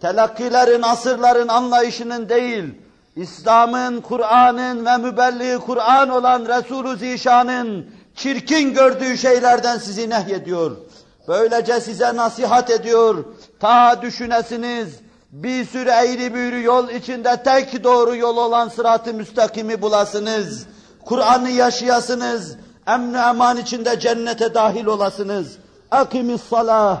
telakkilerin, asırların anlayışının değil, İslam'ın, Kur'an'ın ve mübelliği Kur'an olan Resulü Zişan'ın çirkin gördüğü şeylerden sizi nehyediyor. Böylece size nasihat ediyor. Ta düşünesiniz, bir sürü eğri büğrü yol içinde tek doğru yol olan sırat-ı müstakimi bulasınız. Kur'an'ı yaşayasınız, emn eman içinde cennete dahil olasınız. Akimis salah,